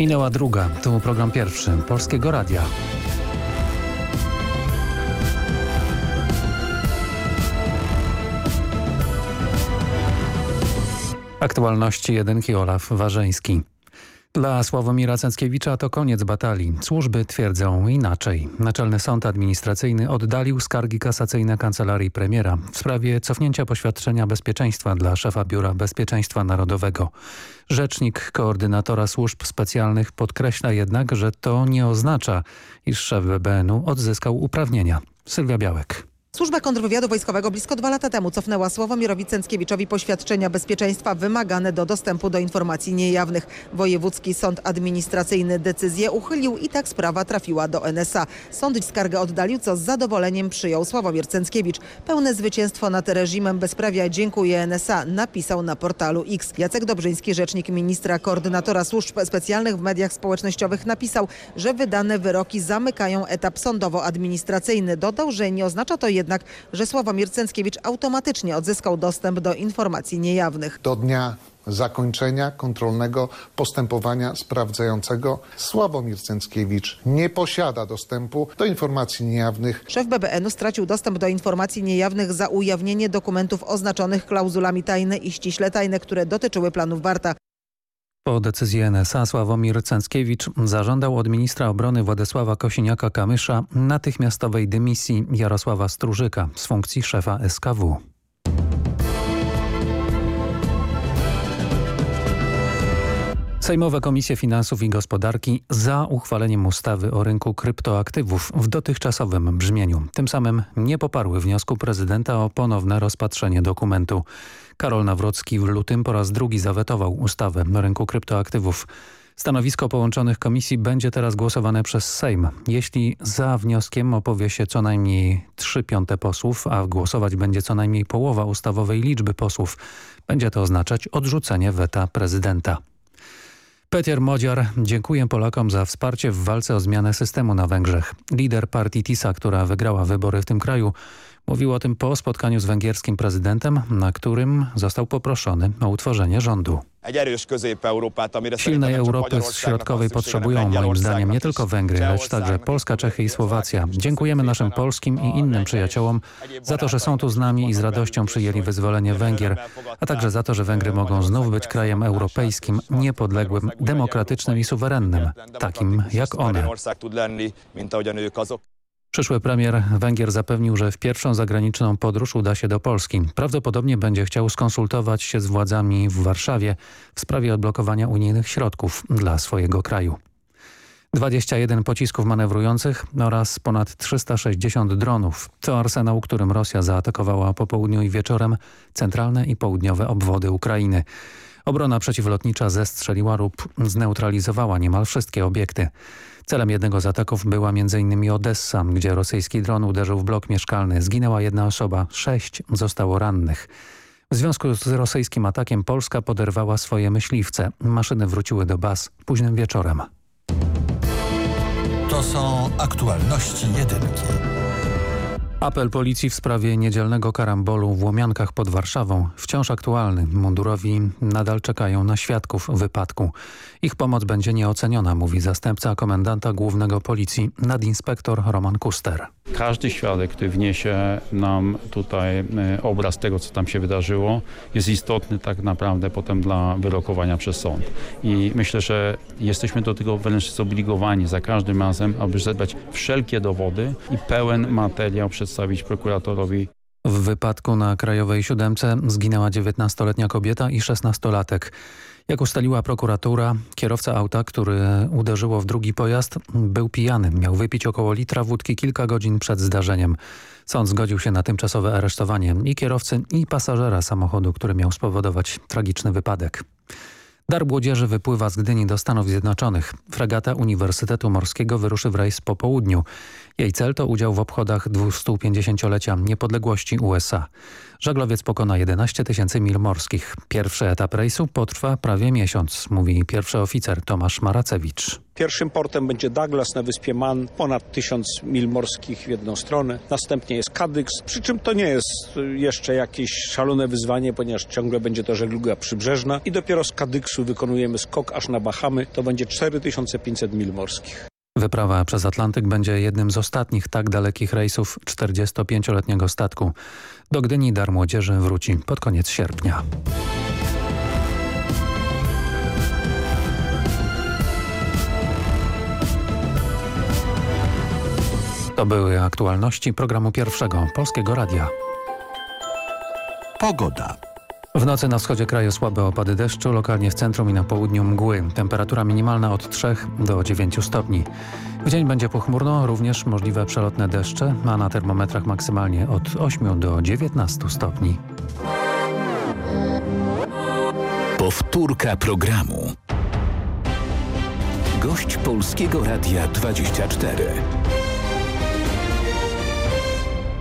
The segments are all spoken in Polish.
Minęła druga, to program pierwszy Polskiego Radia. Aktualności jedynki Olaf Warzeński. Dla Sławomira Cęckiewicza to koniec batalii. Służby twierdzą inaczej. Naczelny Sąd Administracyjny oddalił skargi kasacyjne Kancelarii Premiera w sprawie cofnięcia poświadczenia bezpieczeństwa dla szefa Biura Bezpieczeństwa Narodowego. Rzecznik koordynatora służb specjalnych podkreśla jednak, że to nie oznacza, iż szef BBN-u odzyskał uprawnienia. Sylwia Białek. Służba kontrwywiadu wojskowego blisko dwa lata temu cofnęła Sławomirowi Cęckiewiczowi poświadczenia bezpieczeństwa wymagane do dostępu do informacji niejawnych. Wojewódzki Sąd Administracyjny decyzję uchylił i tak sprawa trafiła do NSA. Sąd skargę oddalił, co z zadowoleniem przyjął Sławomir Cęckiewicz. Pełne zwycięstwo nad reżimem bezprawia dziękuję NSA, napisał na portalu X. Jacek Dobrzyński, rzecznik ministra koordynatora służb specjalnych w mediach społecznościowych napisał, że wydane wyroki zamykają etap sądowo-administracyjny. Dodał, że nie oznacza to jednak, że Sławomir Cęckiewicz automatycznie odzyskał dostęp do informacji niejawnych. Do dnia zakończenia kontrolnego postępowania sprawdzającego Sławomir Cęckiewicz nie posiada dostępu do informacji niejawnych. Szef BBN-u stracił dostęp do informacji niejawnych za ujawnienie dokumentów oznaczonych klauzulami tajne i ściśle tajne, które dotyczyły planów Barta. Po decyzji NSA Sławomir Cęckiewicz zażądał od ministra obrony Władysława Kosiniaka-Kamysza natychmiastowej dymisji Jarosława Strużyka z funkcji szefa SKW. Sejmowe Komisje Finansów i Gospodarki za uchwaleniem ustawy o rynku kryptoaktywów w dotychczasowym brzmieniu. Tym samym nie poparły wniosku prezydenta o ponowne rozpatrzenie dokumentu. Karol Nawrocki w lutym po raz drugi zawetował ustawę o rynku kryptoaktywów. Stanowisko połączonych komisji będzie teraz głosowane przez Sejm. Jeśli za wnioskiem opowie się co najmniej 3 piąte posłów, a głosować będzie co najmniej połowa ustawowej liczby posłów, będzie to oznaczać odrzucenie weta prezydenta. Peter Modziar dziękuję Polakom za wsparcie w walce o zmianę systemu na Węgrzech. Lider partii TISA, która wygrała wybory w tym kraju, mówił o tym po spotkaniu z węgierskim prezydentem, na którym został poproszony o utworzenie rządu. Silnej Europy środkowej potrzebują moim zdaniem nie tylko Węgry, lecz także Polska, Czechy i Słowacja. Dziękujemy naszym polskim i innym przyjaciołom za to, że są tu z nami i z radością przyjęli wyzwolenie Węgier, a także za to, że Węgry mogą znów być krajem europejskim, niepodległym, demokratycznym i suwerennym, takim jak one. Przyszły premier Węgier zapewnił, że w pierwszą zagraniczną podróż uda się do Polski. Prawdopodobnie będzie chciał skonsultować się z władzami w Warszawie w sprawie odblokowania unijnych środków dla swojego kraju. 21 pocisków manewrujących oraz ponad 360 dronów. To arsenał, którym Rosja zaatakowała po południu i wieczorem centralne i południowe obwody Ukrainy. Obrona przeciwlotnicza zestrzeliła lub zneutralizowała niemal wszystkie obiekty. Celem jednego z ataków była m.in. Odessa, gdzie rosyjski dron uderzył w blok mieszkalny. Zginęła jedna osoba, sześć zostało rannych. W związku z rosyjskim atakiem Polska poderwała swoje myśliwce. Maszyny wróciły do baz późnym wieczorem. To są aktualności jedynki. Apel policji w sprawie niedzielnego karambolu w Łomiankach pod Warszawą wciąż aktualny. Mundurowi nadal czekają na świadków wypadku. Ich pomoc będzie nieoceniona, mówi zastępca komendanta głównego policji nadinspektor Roman Kuster. Każdy świadek, który wniesie nam tutaj e, obraz tego, co tam się wydarzyło, jest istotny tak naprawdę potem dla wyrokowania przez sąd. I myślę, że jesteśmy do tego wręcz zobligowani za każdym razem, aby zebrać wszelkie dowody i pełen materiał przedstawić prokuratorowi. W wypadku na Krajowej Siódemce zginęła 19-letnia kobieta i 16-latek. Jak ustaliła prokuratura, kierowca auta, który uderzyło w drugi pojazd, był pijany. Miał wypić około litra wódki kilka godzin przed zdarzeniem. Sąd zgodził się na tymczasowe aresztowanie i kierowcy, i pasażera samochodu, który miał spowodować tragiczny wypadek. Dar młodzieży wypływa z Gdyni do Stanów Zjednoczonych. Fregata Uniwersytetu Morskiego wyruszy w rejs po południu. Jej cel to udział w obchodach 250-lecia niepodległości USA. Żaglowiec pokona 11 tysięcy mil morskich. Pierwszy etap rejsu potrwa prawie miesiąc, mówi pierwszy oficer Tomasz Maracewicz. Pierwszym portem będzie Douglas na wyspie Man, ponad 1000 mil morskich w jedną stronę. Następnie jest Kadyks, przy czym to nie jest jeszcze jakieś szalone wyzwanie, ponieważ ciągle będzie to żegluga przybrzeżna. I dopiero z Kadyksu wykonujemy skok aż na Bahamy, to będzie 4500 mil morskich. Wyprawa przez Atlantyk będzie jednym z ostatnich tak dalekich rejsów 45-letniego statku. Do Gdyni Dar Młodzieży wróci pod koniec sierpnia. To były aktualności programu pierwszego Polskiego Radia. Pogoda. W nocy na wschodzie kraju słabe opady deszczu, lokalnie w centrum i na południu mgły. Temperatura minimalna od 3 do 9 stopni. W dzień będzie pochmurno, również możliwe przelotne deszcze, a na termometrach maksymalnie od 8 do 19 stopni. Powtórka programu. Gość Polskiego Radia 24.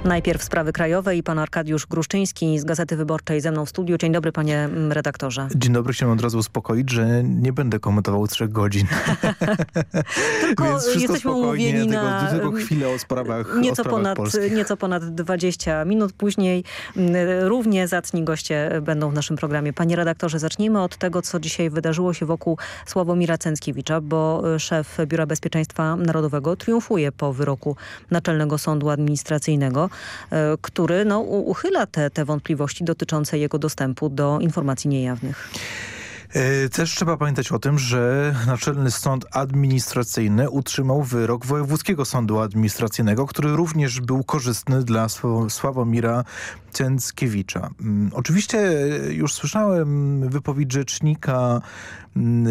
Najpierw sprawy krajowe i pan Arkadiusz Gruszczyński z Gazety Wyborczej ze mną w studiu. Dzień dobry panie mm, redaktorze. Dzień dobry, chciałem od razu uspokoić, że nie będę komentował trzech godzin. Tylko Więc jesteśmy umówieni na tylko chwilę o sprawach, o nieco, sprawach ponad, polskich. nieco ponad 20 minut później. mm, Równie zacni goście będą w naszym programie. Panie redaktorze, zacznijmy od tego, co dzisiaj wydarzyło się wokół Sławomira Cęckiewicza, bo y, szef Biura Bezpieczeństwa Narodowego triumfuje po wyroku Naczelnego Sądu Administracyjnego, który no, uchyla te, te wątpliwości dotyczące jego dostępu do informacji niejawnych. E, Też trzeba pamiętać o tym, że Naczelny Sąd Administracyjny utrzymał wyrok Wojewódzkiego Sądu Administracyjnego, który również był korzystny dla Sław- Sławomira Cęckiewicza. Mm, Oczywiście e, już słyszałem wypowiedź rzecznika, mm,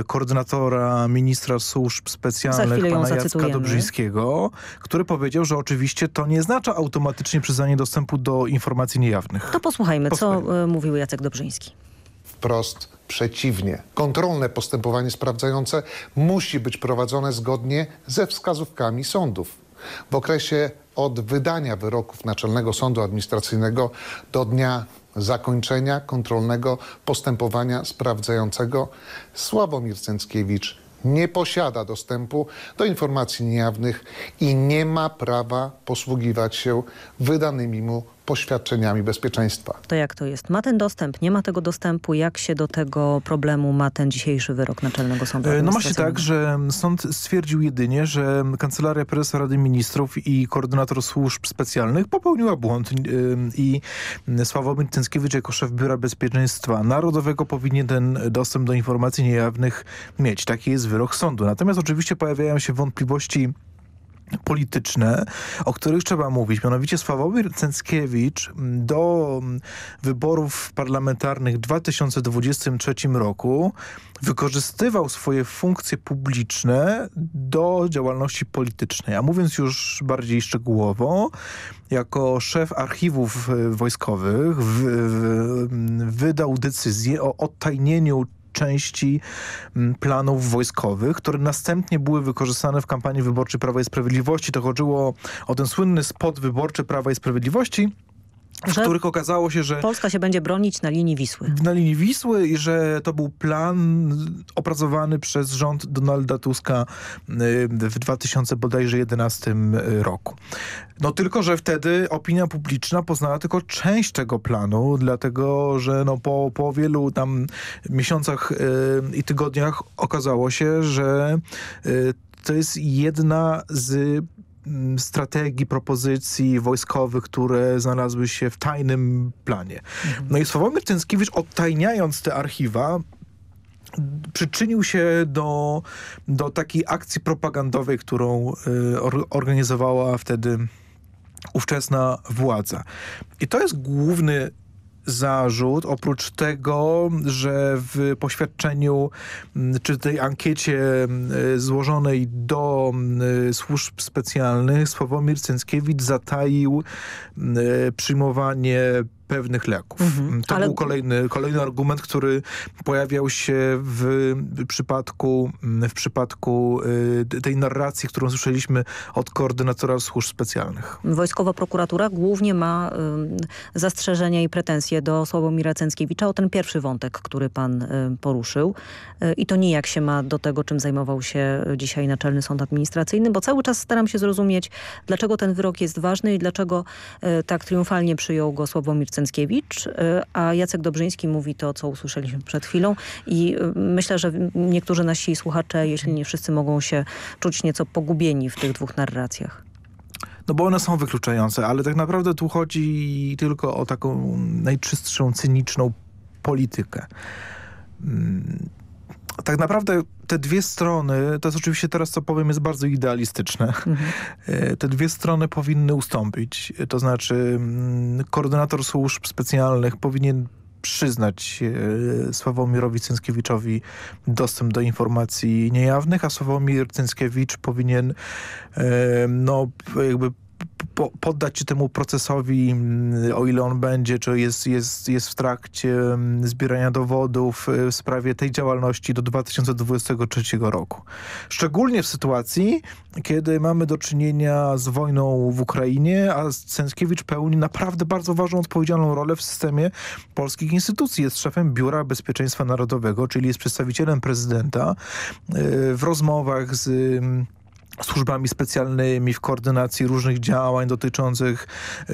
e, koordynatora ministra służb specjalnych, pana Jacka. Dobrzyńskiego, który powiedział, że oczywiście to nie oznacza automatycznie przyznanie dostępu do informacji niejawnych. To posłuchajmy, Posłuchajmy. co mówił Jacek Dobrzyński. Wprost przeciwnie. Kontrolne postępowanie sprawdzające musi być prowadzone zgodnie ze wskazówkami sądów. W okresie od wydania wyroków Naczelnego Sądu Administracyjnego do dnia zakończenia kontrolnego postępowania sprawdzającego Sławomir Cęckiewicz nie posiada dostępu do informacji niejawnych i nie ma prawa posługiwać się wydanymi mu poświadczeniami bezpieczeństwa. To jak to jest? Ma ten dostęp, nie ma tego dostępu? Jak się do tego problemu ma ten dzisiejszy wyrok Naczelnego Sądu E, No ma się tak, że sąd stwierdził jedynie, że Kancelaria Prezesa Rady Ministrów i koordynator służb specjalnych popełniła błąd e, i Sławomir Cęckiewicz jako szef Biura Bezpieczeństwa Narodowego powinien ten dostęp do informacji niejawnych mieć. Taki jest wyrok sądu. Natomiast oczywiście pojawiają się wątpliwości polityczne, o których trzeba mówić. Mianowicie Sławomir Cęckiewicz do wyborów parlamentarnych w 2023 roku wykorzystywał swoje funkcje publiczne do działalności politycznej. A mówiąc już bardziej szczegółowo, jako szef archiwów wojskowych w, w, wydał decyzję o odtajnieniu części m, planów wojskowych, które następnie były wykorzystane w kampanii wyborczej Prawa i Sprawiedliwości. To chodziło o ten słynny spot wyborczy Prawa i Sprawiedliwości, w Że których okazało się, że Polska się będzie bronić na linii Wisły. na linii Wisły i że to był plan opracowany przez rząd Donalda Tuska y, w 2011 roku. No tylko, że wtedy opinia publiczna poznała tylko część tego planu, dlatego, że no po, po wielu tam miesiącach y, i tygodniach okazało się, że y, to jest jedna z strategii, propozycji wojskowych, które znalazły się w tajnym planie. No i Sławomir Cęckiewicz odtajniając te archiwa przyczynił się do, do takiej akcji propagandowej, którą y, or, organizowała wtedy ówczesna władza. I to jest główny zarzut, oprócz tego, że w poświadczeniu m, czy tej ankiecie m, złożonej do m, służb specjalnych Sławomir Cęckiewicz zataił przyjmowanie pewnych leków. Mhm. To Ale- był kolejny, kolejny argument, który pojawiał się w przypadku, w przypadku y, tej narracji, którą słyszeliśmy od koordynatora służb specjalnych. Wojskowa prokuratura głównie ma ym, zastrzeżenia i pretensje do Sławomira Cęckiewicza o ten pierwszy wątek, który pan y, poruszył. Y, I to nijak się ma do tego, czym zajmował się y, dzisiaj Naczelny Sąd Administracyjny, bo cały czas staram się zrozumieć, dlaczego ten wyrok jest ważny i dlaczego y, tak triumfalnie przyjął go Sławomir Cęckiewicz, y, a Jacek Dobrzyński mówi to, co usłyszeliśmy przed chwilą i y, myślę, że niektórzy nasi słuchacze, jeśli nie wszyscy, mogą się czuć nieco pogubieni w tych dwóch narracjach. No bo one są wykluczające, ale tak naprawdę tu chodzi tylko o taką najczystszą, cyniczną politykę. Tak naprawdę te dwie strony, to jest oczywiście teraz co powiem jest bardzo idealistyczne, E, te dwie strony powinny ustąpić. To znaczy mm, koordynator służb specjalnych powinien przyznać e, Sławomirowi Cęckiewiczowi dostęp do informacji niejawnych, a Sławomir Cęckiewicz powinien e, no jakby po, poddać się temu procesowi, mm, o ile on będzie, czy jest, jest, jest w trakcie mm, zbierania dowodów e, w sprawie tej działalności do 2023 roku. Szczególnie w sytuacji, kiedy mamy do czynienia z wojną w Ukrainie, a Cęckiewicz pełni naprawdę bardzo ważną, odpowiedzialną rolę w systemie polskich instytucji. Jest szefem Biura Bezpieczeństwa Narodowego, czyli jest przedstawicielem prezydenta e, w rozmowach z mm, służbami specjalnymi w koordynacji różnych działań dotyczących,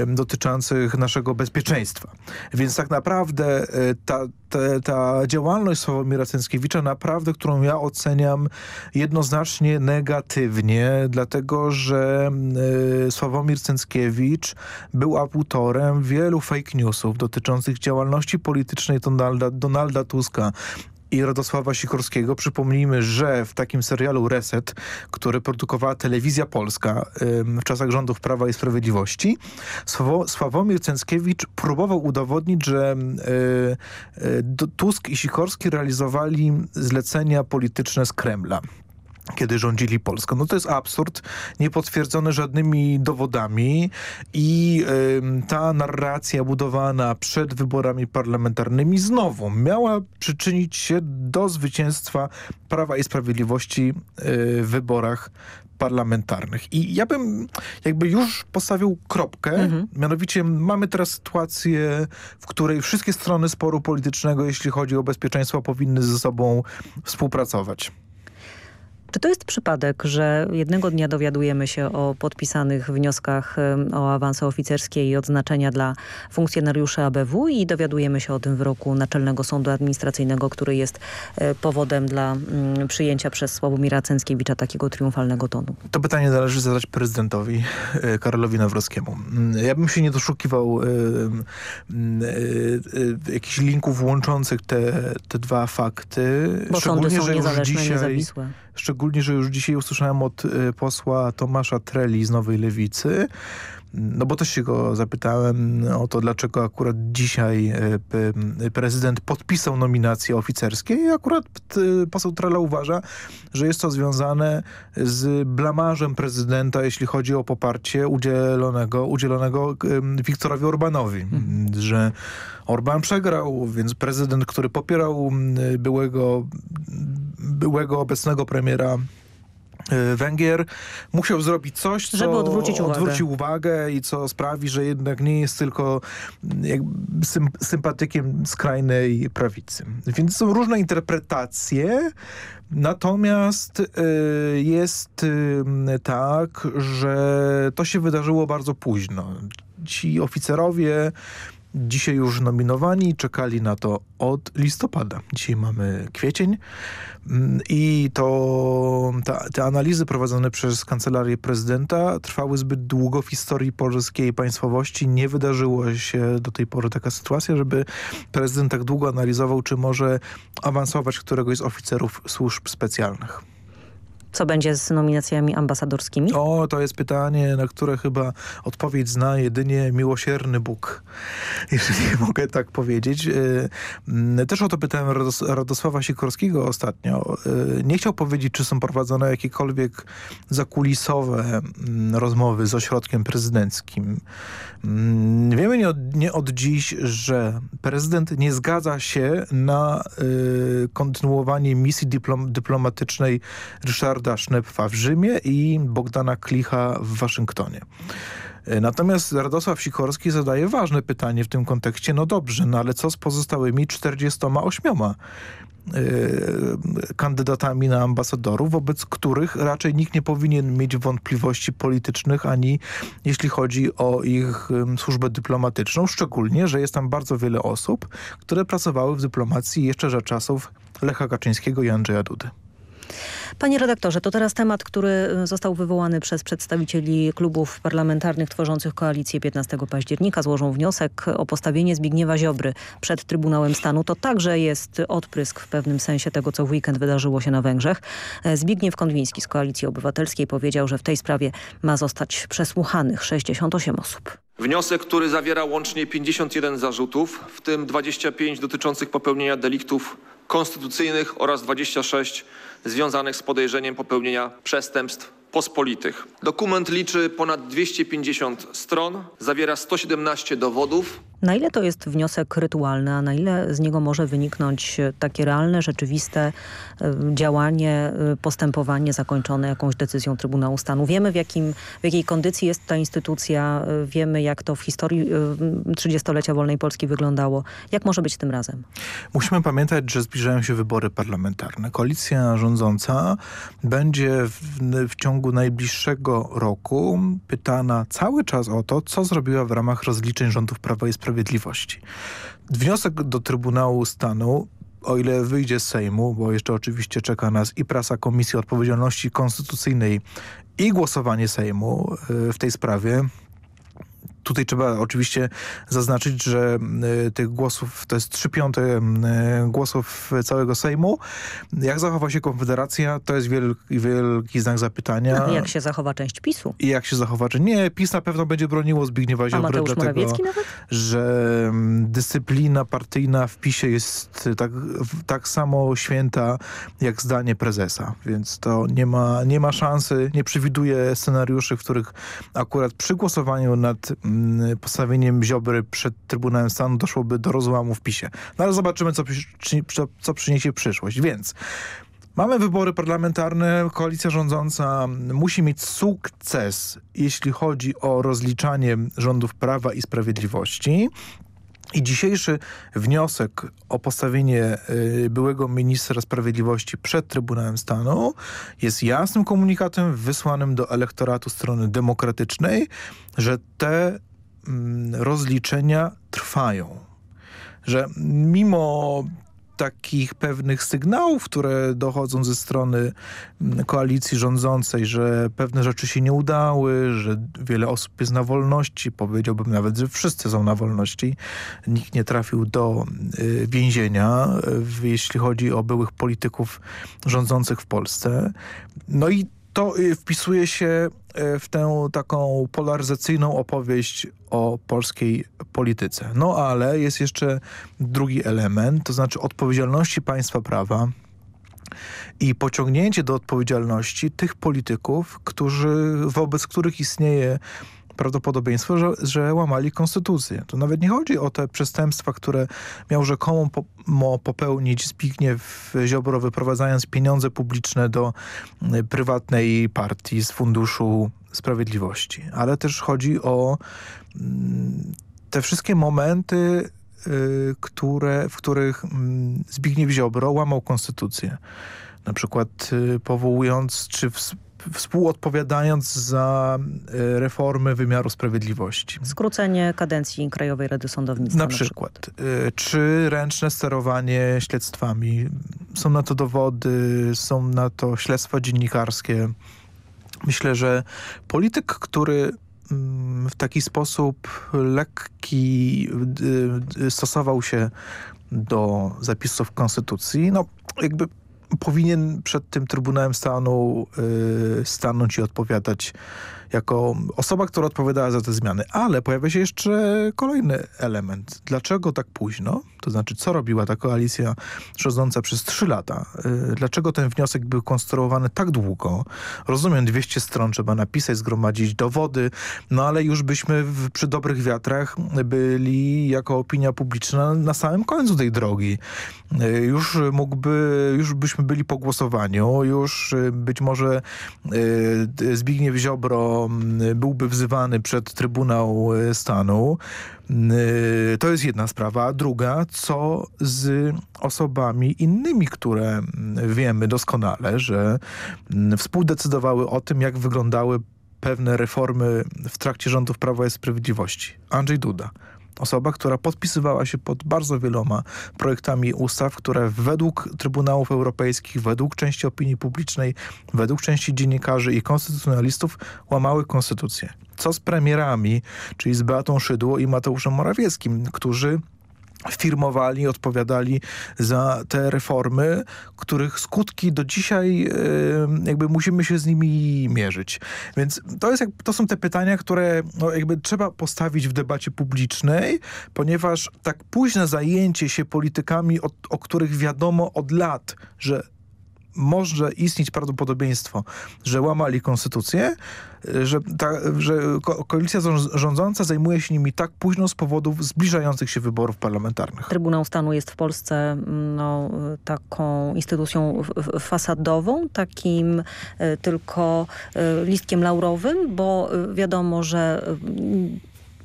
dotyczących naszego bezpieczeństwa. Więc tak naprawdę e, ta, ta, ta działalność Sławomira Cęckiewicza naprawdę, którą ja oceniam jednoznacznie negatywnie, dlatego że e, Sławomir Cęckiewicz był autorem wielu fake newsów dotyczących działalności politycznej Donalda, Donalda Tuska i Radosława Sikorskiego. Przypomnijmy, że w takim serialu Reset, który produkowała Telewizja Polska w czasach rządów Prawa i Sprawiedliwości, Sławo, Sławomir Cęckiewicz próbował udowodnić, że y, y, Tusk i Sikorski realizowali zlecenia polityczne z Kremla kiedy rządzili Polską. No to jest absurd, niepotwierdzony żadnymi dowodami i ym, ta narracja budowana przed wyborami parlamentarnymi znowu miała przyczynić się do zwycięstwa Prawa i Sprawiedliwości y, w wyborach parlamentarnych. I ja bym jakby już postawił kropkę, mianowicie mamy teraz sytuację, w której wszystkie strony sporu politycznego, jeśli chodzi o bezpieczeństwo, powinny ze sobą współpracować. Czy to jest przypadek, że jednego dnia dowiadujemy się o podpisanych wnioskach o awanse oficerskie i odznaczenia dla funkcjonariuszy ABW i dowiadujemy się o tym wyroku Naczelnego Sądu Administracyjnego, który jest e, powodem dla mm, przyjęcia przez Sławomira Cęckiewicza takiego triumfalnego tonu? To pytanie należy zadać prezydentowi e, Karolowi Nawrockiemu. Mm, Ja bym się nie doszukiwał e, jakichś linków łączących te, te dwa fakty. Bo sądy są że niezależne, niezawisłe. Szczególnie, że już dzisiaj usłyszałem od e, posła Tomasza Treli z Nowej Lewicy, no bo też się go zapytałem o to, dlaczego akurat dzisiaj e, prezydent podpisał nominacje oficerskie i akurat t- poseł Trela uważa, że jest to związane z blamarzem prezydenta, jeśli chodzi o poparcie udzielonego, udzielonego Wiktorowi Orbanowi, że Orban przegrał, więc prezydent, który popierał byłego, byłego obecnego premiera e, Węgier musiał zrobić coś, co Żeby odwrócić uwagę. odwróci uwagę i co sprawi, że jednak nie jest tylko mm, sympatykiem skrajnej prawicy. Więc są różne interpretacje, natomiast y, jest y, tak, że to się wydarzyło bardzo późno. Ci oficerowie dzisiaj już nominowani, czekali na to od listopada. Dzisiaj mamy kwiecień mm, i to ta, te analizy prowadzone przez Kancelarię Prezydenta trwały zbyt długo w historii polskiej państwowości. Nie wydarzyło się do tej pory taka sytuacja, żeby prezydent tak długo analizował, czy może awansować któregoś z oficerów służb specjalnych. Co będzie z nominacjami ambasadorskimi? O, to jest pytanie, na które chyba odpowiedź zna jedynie miłosierny Bóg, jeżeli mogę tak powiedzieć. E, też o to pytałem Radosława Sikorskiego ostatnio. E, nie chciał powiedzieć, czy są prowadzone jakiekolwiek zakulisowe rozmowy z ośrodkiem prezydenckim. Wiemy nie od, nie od dziś, że prezydent nie zgadza się na kontynuowanie misji dyplom, dyplomatycznej Ryszarda Ryszarda Sznepfa w Rzymie i Bogdana Klicha w Waszyngtonie. E, natomiast Radosław Sikorski zadaje ważne pytanie w tym kontekście. No dobrze, no ale co z pozostałymi 48 e, kandydatami na ambasadorów, wobec których raczej nikt nie powinien mieć wątpliwości politycznych, ani jeśli chodzi o ich służbę dyplomatyczną, szczególnie, że jest tam bardzo wiele osób, które pracowały w dyplomacji jeszcze za czasów Lecha Kaczyńskiego i Andrzeja Dudy. Panie redaktorze, to teraz temat, który y, został wywołany przez przedstawicieli klubów parlamentarnych tworzących koalicję 15 października. Złożą wniosek o postawienie Zbigniewa Ziobry przed Trybunałem Stanu. To także jest odprysk w pewnym sensie tego, co w weekend wydarzyło się na Węgrzech. E, Zbigniew Konwiński z Koalicji Obywatelskiej powiedział, że w tej sprawie ma zostać przesłuchanych 68 osób. Wniosek, który zawiera łącznie 51 zarzutów, w tym 25 dotyczących popełnienia deliktów konstytucyjnych oraz 26 związanych z podejrzeniem popełnienia przestępstw pospolitych. Dokument liczy ponad 250 stron, zawiera 117 dowodów, na ile to jest wniosek rytualny, a na ile z niego może wyniknąć e, takie realne, rzeczywiste e, działanie, e, postępowanie zakończone jakąś decyzją Trybunału Stanu? Wiemy w, jakim, w jakiej kondycji jest ta instytucja, wiemy jak to w historii 30-lecia wolnej Polski wyglądało. Jak może być tym razem? Musimy pamiętać, że zbliżają się wybory parlamentarne. Koalicja rządząca będzie w, w ciągu najbliższego roku pytana cały czas o to, co zrobiła w ramach rozliczeń rządów Prawa i Sprawiedliwości Sprawiedliwości. Wniosek do Trybunału Stanu o ile wyjdzie z Sejmu, bo jeszcze oczywiście czeka nas i prasa Komisji Odpowiedzialności Konstytucyjnej i głosowanie Sejmu y, w tej sprawie, Tutaj trzeba oczywiście zaznaczyć, że y, tych głosów to jest 3 piąte y, głosów całego Sejmu. Jak zachowa się Konfederacja, to jest wielki, wielki znak zapytania. No, jak się zachowa część PiSu? I jak się zachowa? Czy nie, PiS na pewno będzie broniło Zbigniewa Ziobry, dlatego, że mm, dyscyplina partyjna w PiSie jest tak, tak samo święta jak zdanie prezesa, więc to nie ma, nie ma szansy, nie przewiduje scenariuszy, w których akurat przy głosowaniu nad Mm, postawieniem Ziobry przed Trybunałem Stanu doszłoby do rozłamu w PiSie. No ale zobaczymy, co, co przyniesie przyszłość. Więc Mamy wybory parlamentarne, koalicja rządząca musi mieć sukces, jeśli chodzi o rozliczanie rządów Prawa i Sprawiedliwości. I dzisiejszy wniosek o postawienie y, byłego ministra sprawiedliwości przed Trybunałem Stanu jest jasnym komunikatem wysłanym do elektoratu strony demokratycznej, że te mm, rozliczenia trwają. Że mimo takich pewnych sygnałów, które dochodzą ze strony mm, koalicji rządzącej, że pewne rzeczy się nie udały, że wiele osób jest na wolności, powiedziałbym nawet, że wszyscy są na wolności. Nikt nie trafił do y, więzienia, jeśli chodzi o byłych polityków rządzących w Polsce. No i to y, wpisuje się w tę taką polaryzacyjną opowieść o polskiej polityce. No ale jest jeszcze drugi element, to znaczy odpowiedzialności państwa prawa i pociągnięcie do odpowiedzialności tych polityków, którzy, wobec których istnieje prawdopodobieństwo, że, że łamali konstytucję. To nawet nie chodzi o te przestępstwa, które miał rzekomo po, popełnić Zbigniew Ziobro, wyprowadzając pieniądze publiczne do y, prywatnej partii z Funduszu Sprawiedliwości. Ale też chodzi o mm, te wszystkie momenty, y, które, w których mm, Zbigniew Ziobro łamał konstytucję. Na przykład y, powołując, czy współodpowiadając za e, reformę wymiaru sprawiedliwości. Skrócenie kadencji Krajowej Rady Sądownictwa. Na, na przykład. przykład. E, czy ręczne sterowanie śledztwami. Są na to dowody, są na to śledztwa dziennikarskie. Myślę, że polityk, który mm, w taki sposób lekki stosował się do zapisów konstytucji, no jakby powinien przed tym Trybunałem Stanu y, stanąć i odpowiadać jako osoba, która odpowiadała za te zmiany. Ale pojawia się jeszcze kolejny element. Dlaczego tak późno? To znaczy, co robiła ta koalicja rządząca przez trzy lata? Y, Dlaczego ten wniosek był konstruowany tak długo? Rozumiem, 200 stron trzeba napisać, zgromadzić dowody, no ale już byśmy w, przy dobrych wiatrach byli jako opinia publiczna na samym końcu tej drogi. Y, Już mógłby, już byśmy byli po głosowaniu, już y, być może Zbigniew Ziobro mm, byłby wzywany przed Trybunał y, Stanu. Y, To jest jedna sprawa. Druga, co z osobami innymi, które wiemy doskonale, że współdecydowały o tym, jak wyglądały pewne reformy w trakcie rządów Prawa i Sprawiedliwości. Andrzej Duda. Osoba, która podpisywała się pod bardzo wieloma projektami ustaw, które według Trybunałów Europejskich, według części opinii publicznej, według części dziennikarzy i konstytucjonalistów łamały konstytucję. Co z premierami, czyli z Beatą Szydło i Mateuszem Morawieckim, którzy firmowali, odpowiadali za te reformy, których skutki do dzisiaj jakby musimy się z nimi mierzyć. Więc to, jest, to są te pytania, które no, jakby trzeba postawić w debacie publicznej, ponieważ tak późne zajęcie się politykami, o, o których wiadomo od lat, że może istnieć prawdopodobieństwo, że łamali konstytucję, że, ta, że ko koalicja rząd- rządząca zajmuje się nimi tak późno z powodów zbliżających się wyborów parlamentarnych. Trybunał Stanu jest w Polsce no, taką instytucją fasadową, takim y, tylko y, listkiem laurowym, bo y, wiadomo, że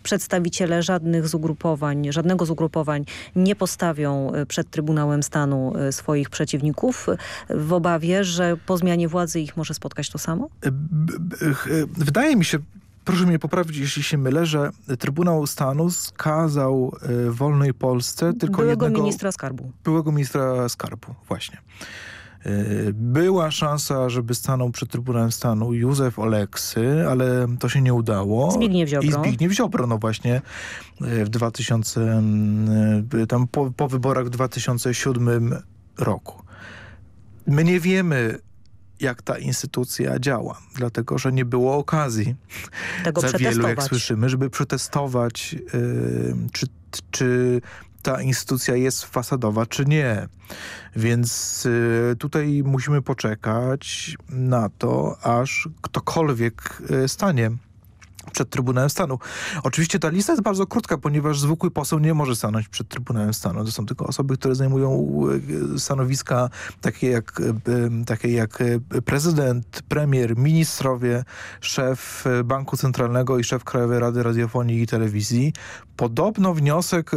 przedstawiciele żadnych z ugrupowań, żadnego z ugrupowań nie postawią y, przed Trybunałem Stanu y, swoich przeciwników y, w obawie, że po zmianie władzy ich może spotkać to samo? Wydaje mi się, proszę mnie poprawić, jeśli się mylę, że Trybunał Stanu skazał w wolnej Polsce tylko Byłego jednego... ministra skarbu. byłego ministra skarbu, właśnie. Była szansa, żeby stanął przed Trybunałem Stanu Józef Oleksy, ale to się nie udało. Zbigniew Ziobro. I Zbigniew Ziobro, no właśnie w 2000, y, tam po, po wyborach w 2007 roku. My nie wiemy, jak ta instytucja działa, dlatego że nie było okazji Tego za wielu, jak słyszymy, żeby przetestować, yy, czy, czy ta instytucja jest fasadowa, czy nie. Więc yy, tutaj musimy poczekać na to, aż ktokolwiek yy, stanie przed Trybunałem Stanu. Oczywiście ta lista jest bardzo krótka, ponieważ zwykły poseł nie może stanąć przed Trybunałem Stanu. To są tylko osoby, które zajmują e, stanowiska takie jak, e, e, takie jak prezydent, premier, ministrowie, szef Banku Centralnego i szef Krajowej Rady Radiofonii i Telewizji. Podobno wniosek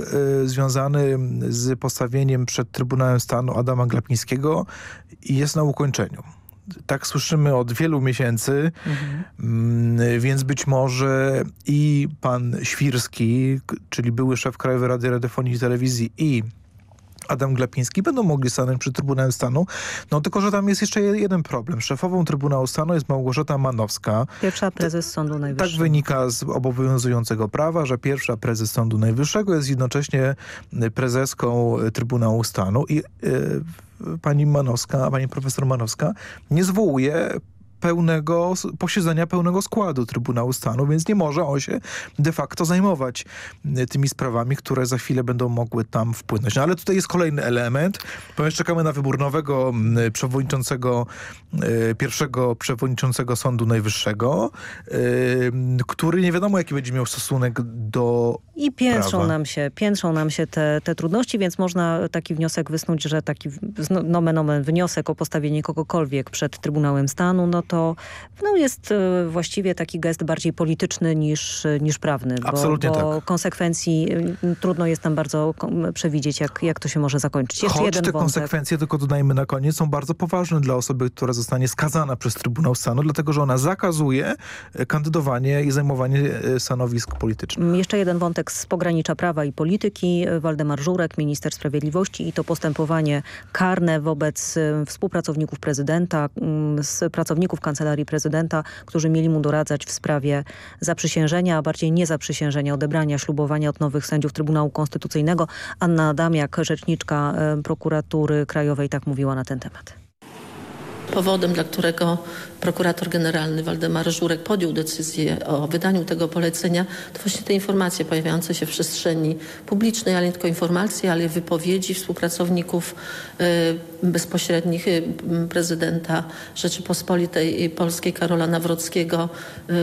związany z postawieniem przed Trybunałem Stanu Adama Glapińskiego jest na ukończeniu. Tak słyszymy od wielu miesięcy, Mm, więc być może i pan Świrski, czyli były szef Krajowej Rady Radiofonii i Telewizji i Adam Glapiński będą mogli stanąć przed Trybunałem Stanu. No tylko, że tam jest jeszcze je- jeden problem. Szefową Trybunału Stanu jest Małgorzata Manowska. Pierwsza prezes Sądu Tak Najwyższego. wynika z obowiązującego prawa, że pierwsza prezes Sądu Najwyższego jest jednocześnie y, prezeską y, Trybunału Stanu i y, pani Manowska, pani profesor Manowska nie zwołuje pełnego posiedzenia pełnego składu Trybunału Stanu, więc nie może on się de facto zajmować y, tymi sprawami, które za chwilę będą mogły tam wpłynąć. No ale tutaj jest kolejny element, ponieważ czekamy na wybór nowego przewodniczącego, y, pierwszego przewodniczącego Sądu Najwyższego, y, który nie wiadomo jaki będzie miał stosunek do I piętrzą prawa. nam się, piętrzą nam się te, te trudności, więc można taki wniosek wysnuć, że taki no- nomen omen wniosek o postawienie kogokolwiek przed Trybunałem Stanu, no to no jest e, właściwie taki gest bardziej polityczny niż, niż prawny. Bo, Absolutnie bo tak. konsekwencji y, trudno jest tam bardzo przewidzieć, jak, jak to się może zakończyć. Jeszcze Choć te wątek. konsekwencje, tylko dodajmy na koniec, są bardzo poważne dla osoby, która zostanie skazana przez Trybunał Stanu, dlatego że ona zakazuje e, kandydowanie i zajmowanie e, stanowisk politycznych. Mm, Jeszcze jeden wątek z pogranicza prawa i polityki. Waldemar Żurek, minister sprawiedliwości i to postępowanie karne wobec współpracowników prezydenta, mm, z pracowników kancelarii prezydenta, którzy mieli mu doradzać w sprawie zaprzysiężenia, a bardziej niezaprzysiężenia, odebrania ślubowania od nowych sędziów Trybunału Konstytucyjnego. Anna Adamiak, rzeczniczka y, prokuratury krajowej, tak mówiła na ten temat. Powodem, dla którego prokurator generalny Waldemar Żurek podjął decyzję o wydaniu tego polecenia, to właśnie te informacje pojawiające się w przestrzeni publicznej, ale nie tylko informacje, ale wypowiedzi współpracowników y, bezpośrednich y, prezydenta Rzeczypospolitej Polskiej Karola Nawrockiego, y,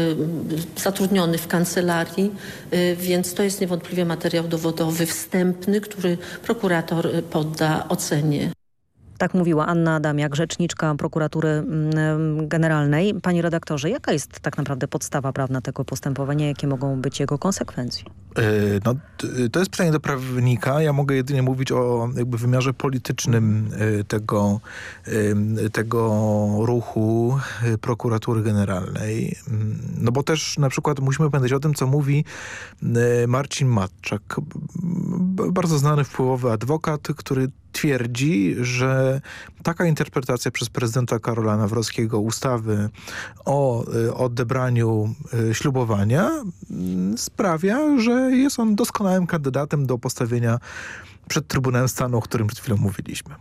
zatrudnionych w kancelarii, więc to jest niewątpliwie materiał dowodowy wstępny, który prokurator podda ocenie. Tak mówiła Anna Adamiak, rzeczniczka prokuratury mm, generalnej. Panie redaktorze, jaka jest tak naprawdę podstawa prawna tego postępowania? Jakie mogą być jego konsekwencje? E, no, to jest pytanie do prawnika. Ja mogę jedynie mówić o jakby wymiarze politycznym e, tego, tego ruchu e, prokuratury generalnej. Mm, no bo też na przykład musimy pamiętać o tym, co mówi Marcin Matczak. Bardzo znany, wpływowy adwokat, który twierdzi, że taka interpretacja przez prezydenta Karola Nawrockiego ustawy o y, odebraniu y, ślubowania mm, sprawia, że jest on doskonałym kandydatem do postawienia przed Trybunałem Stanu, o którym przed chwilą mówiliśmy.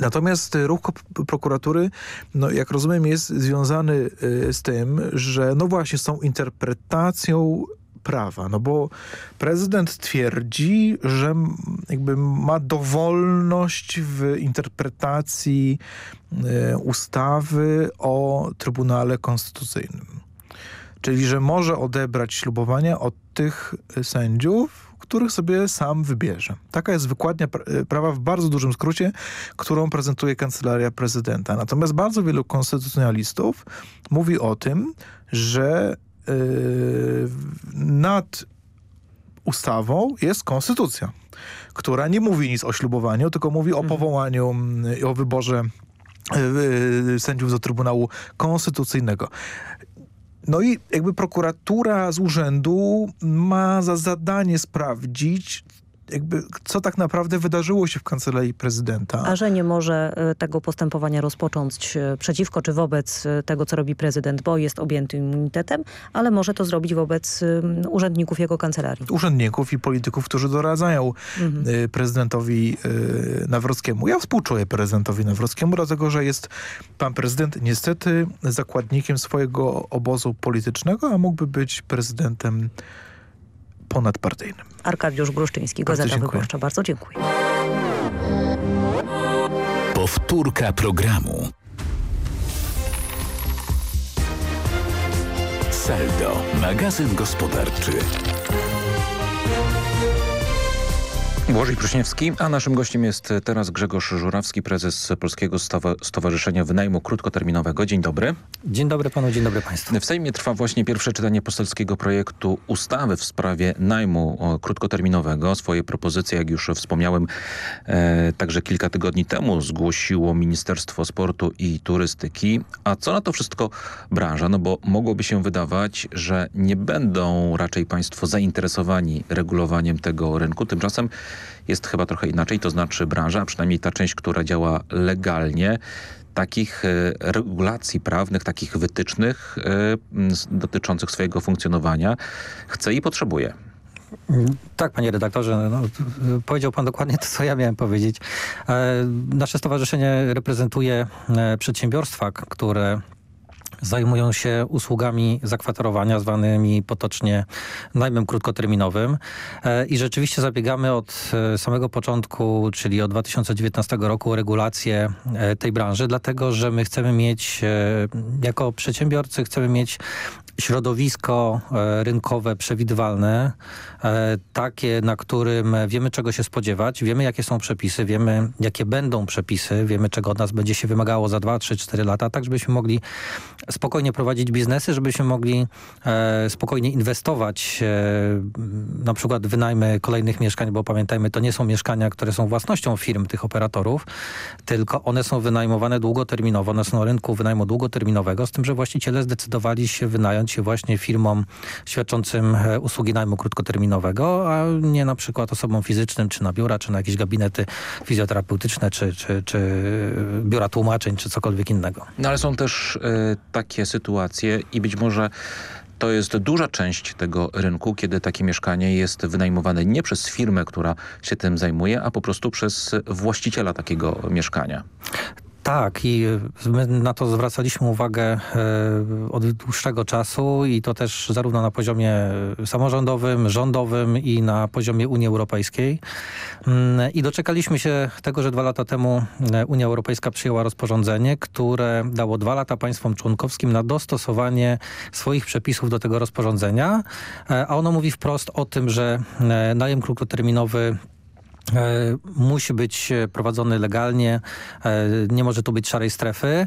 Natomiast ruch prokuratury, no jak rozumiem, jest związany y, z tym, że no właśnie z tą interpretacją prawa, no bo prezydent twierdzi, że jakby ma dowolność w interpretacji e, ustawy o Trybunale Konstytucyjnym. Czyli, że może odebrać ślubowania od tych sędziów, których sobie sam wybierze. Taka jest wykładnia e, prawa w bardzo dużym skrócie, którą prezentuje Kancelaria Prezydenta. Natomiast bardzo wielu konstytucjonalistów mówi o tym, że nad ustawą jest konstytucja, która nie mówi nic o ślubowaniu, tylko mówi o mhm. powołaniu i o wyborze yy, sędziów do Trybunału Konstytucyjnego. No i jakby prokuratura z urzędu ma za zadanie sprawdzić, jakby co tak naprawdę wydarzyło się w kancelarii prezydenta. A że nie może e, tego postępowania rozpocząć e, przeciwko czy wobec e, tego, co robi prezydent, bo jest objęty immunitetem, ale może to zrobić wobec urzędników jego kancelarii. Urzędników i polityków, którzy doradzają mhm. prezydentowi Nawrockiemu. Ja współczuję prezydentowi Nawrockiemu, dlatego że jest pan prezydent niestety zakładnikiem swojego obozu politycznego, a mógłby być prezydentem ponadpartyjnym. Arkadiusz Gruszczyński, Gazeta Wyborcza. Bardzo dziękuję. Powtórka programu. Saldo, magazyn gospodarczy. Błożej Pruśniewski, a naszym gościem jest teraz Grzegorz Żurawski, prezes Polskiego Stowarzyszenia Wynajmu Krótkoterminowego. Dzień dobry. Dzień dobry panu, dzień dobry państwu. W Sejmie trwa właśnie pierwsze czytanie poselskiego projektu ustawy w sprawie najmu krótkoterminowego. Swoje propozycje, jak już wspomniałem, e, także kilka tygodni temu zgłosiło Ministerstwo Sportu i Turystyki. A co na to wszystko branża? No bo mogłoby się wydawać, że nie będą raczej państwo zainteresowani regulowaniem tego rynku. Tymczasem jest chyba trochę inaczej, to znaczy branża, przynajmniej ta część, która działa legalnie, takich e, regulacji prawnych, takich wytycznych e, dotyczących swojego funkcjonowania chce i potrzebuje. Tak, panie redaktorze, no, powiedział pan dokładnie to, co ja miałem powiedzieć. E, nasze stowarzyszenie reprezentuje przedsiębiorstwa, które zajmują się usługami zakwaterowania zwanymi potocznie najmem krótkoterminowym. E, i rzeczywiście zabiegamy od e, samego początku, czyli od 2019 roku o regulację e, tej branży, dlatego że my chcemy mieć, jako przedsiębiorcy chcemy mieć środowisko rynkowe przewidywalne, takie, na którym wiemy czego się spodziewać, wiemy jakie są przepisy, wiemy jakie będą przepisy, wiemy czego od nas będzie się wymagało za 2, 3, 4 lata, tak żebyśmy mogli spokojnie prowadzić biznesy, żebyśmy mogli e, spokojnie inwestować e, na przykład wynajmy kolejnych mieszkań, bo pamiętajmy, to nie są mieszkania, które są własnością firm tych operatorów, tylko one są wynajmowane długoterminowo, one są na rynku wynajmu długoterminowego, z tym, że właściciele zdecydowali się wynająć się właśnie firmom świadczącym e, usługi najmu krótkoterminowego, a nie na przykład osobom fizycznym, czy na biura, czy na jakieś gabinety fizjoterapeutyczne, czy, czy, czy biura tłumaczeń, czy cokolwiek innego. No ale są też y, takie sytuacje i być może to jest duża część tego rynku, kiedy takie mieszkanie jest wynajmowane nie przez firmę, która się tym zajmuje, a po prostu przez właściciela takiego mieszkania. Tak i my na to zwracaliśmy uwagę e, od dłuższego czasu i to też zarówno na poziomie samorządowym, rządowym i na poziomie Unii Europejskiej. Mm, I doczekaliśmy się tego, że dwa lata temu e, Unia Europejska przyjęła rozporządzenie, które dało dwa lata państwom członkowskim na dostosowanie swoich przepisów do tego rozporządzenia, e, a ono mówi wprost o tym, że najem krótkoterminowy musi być prowadzony legalnie, nie może tu być szarej strefy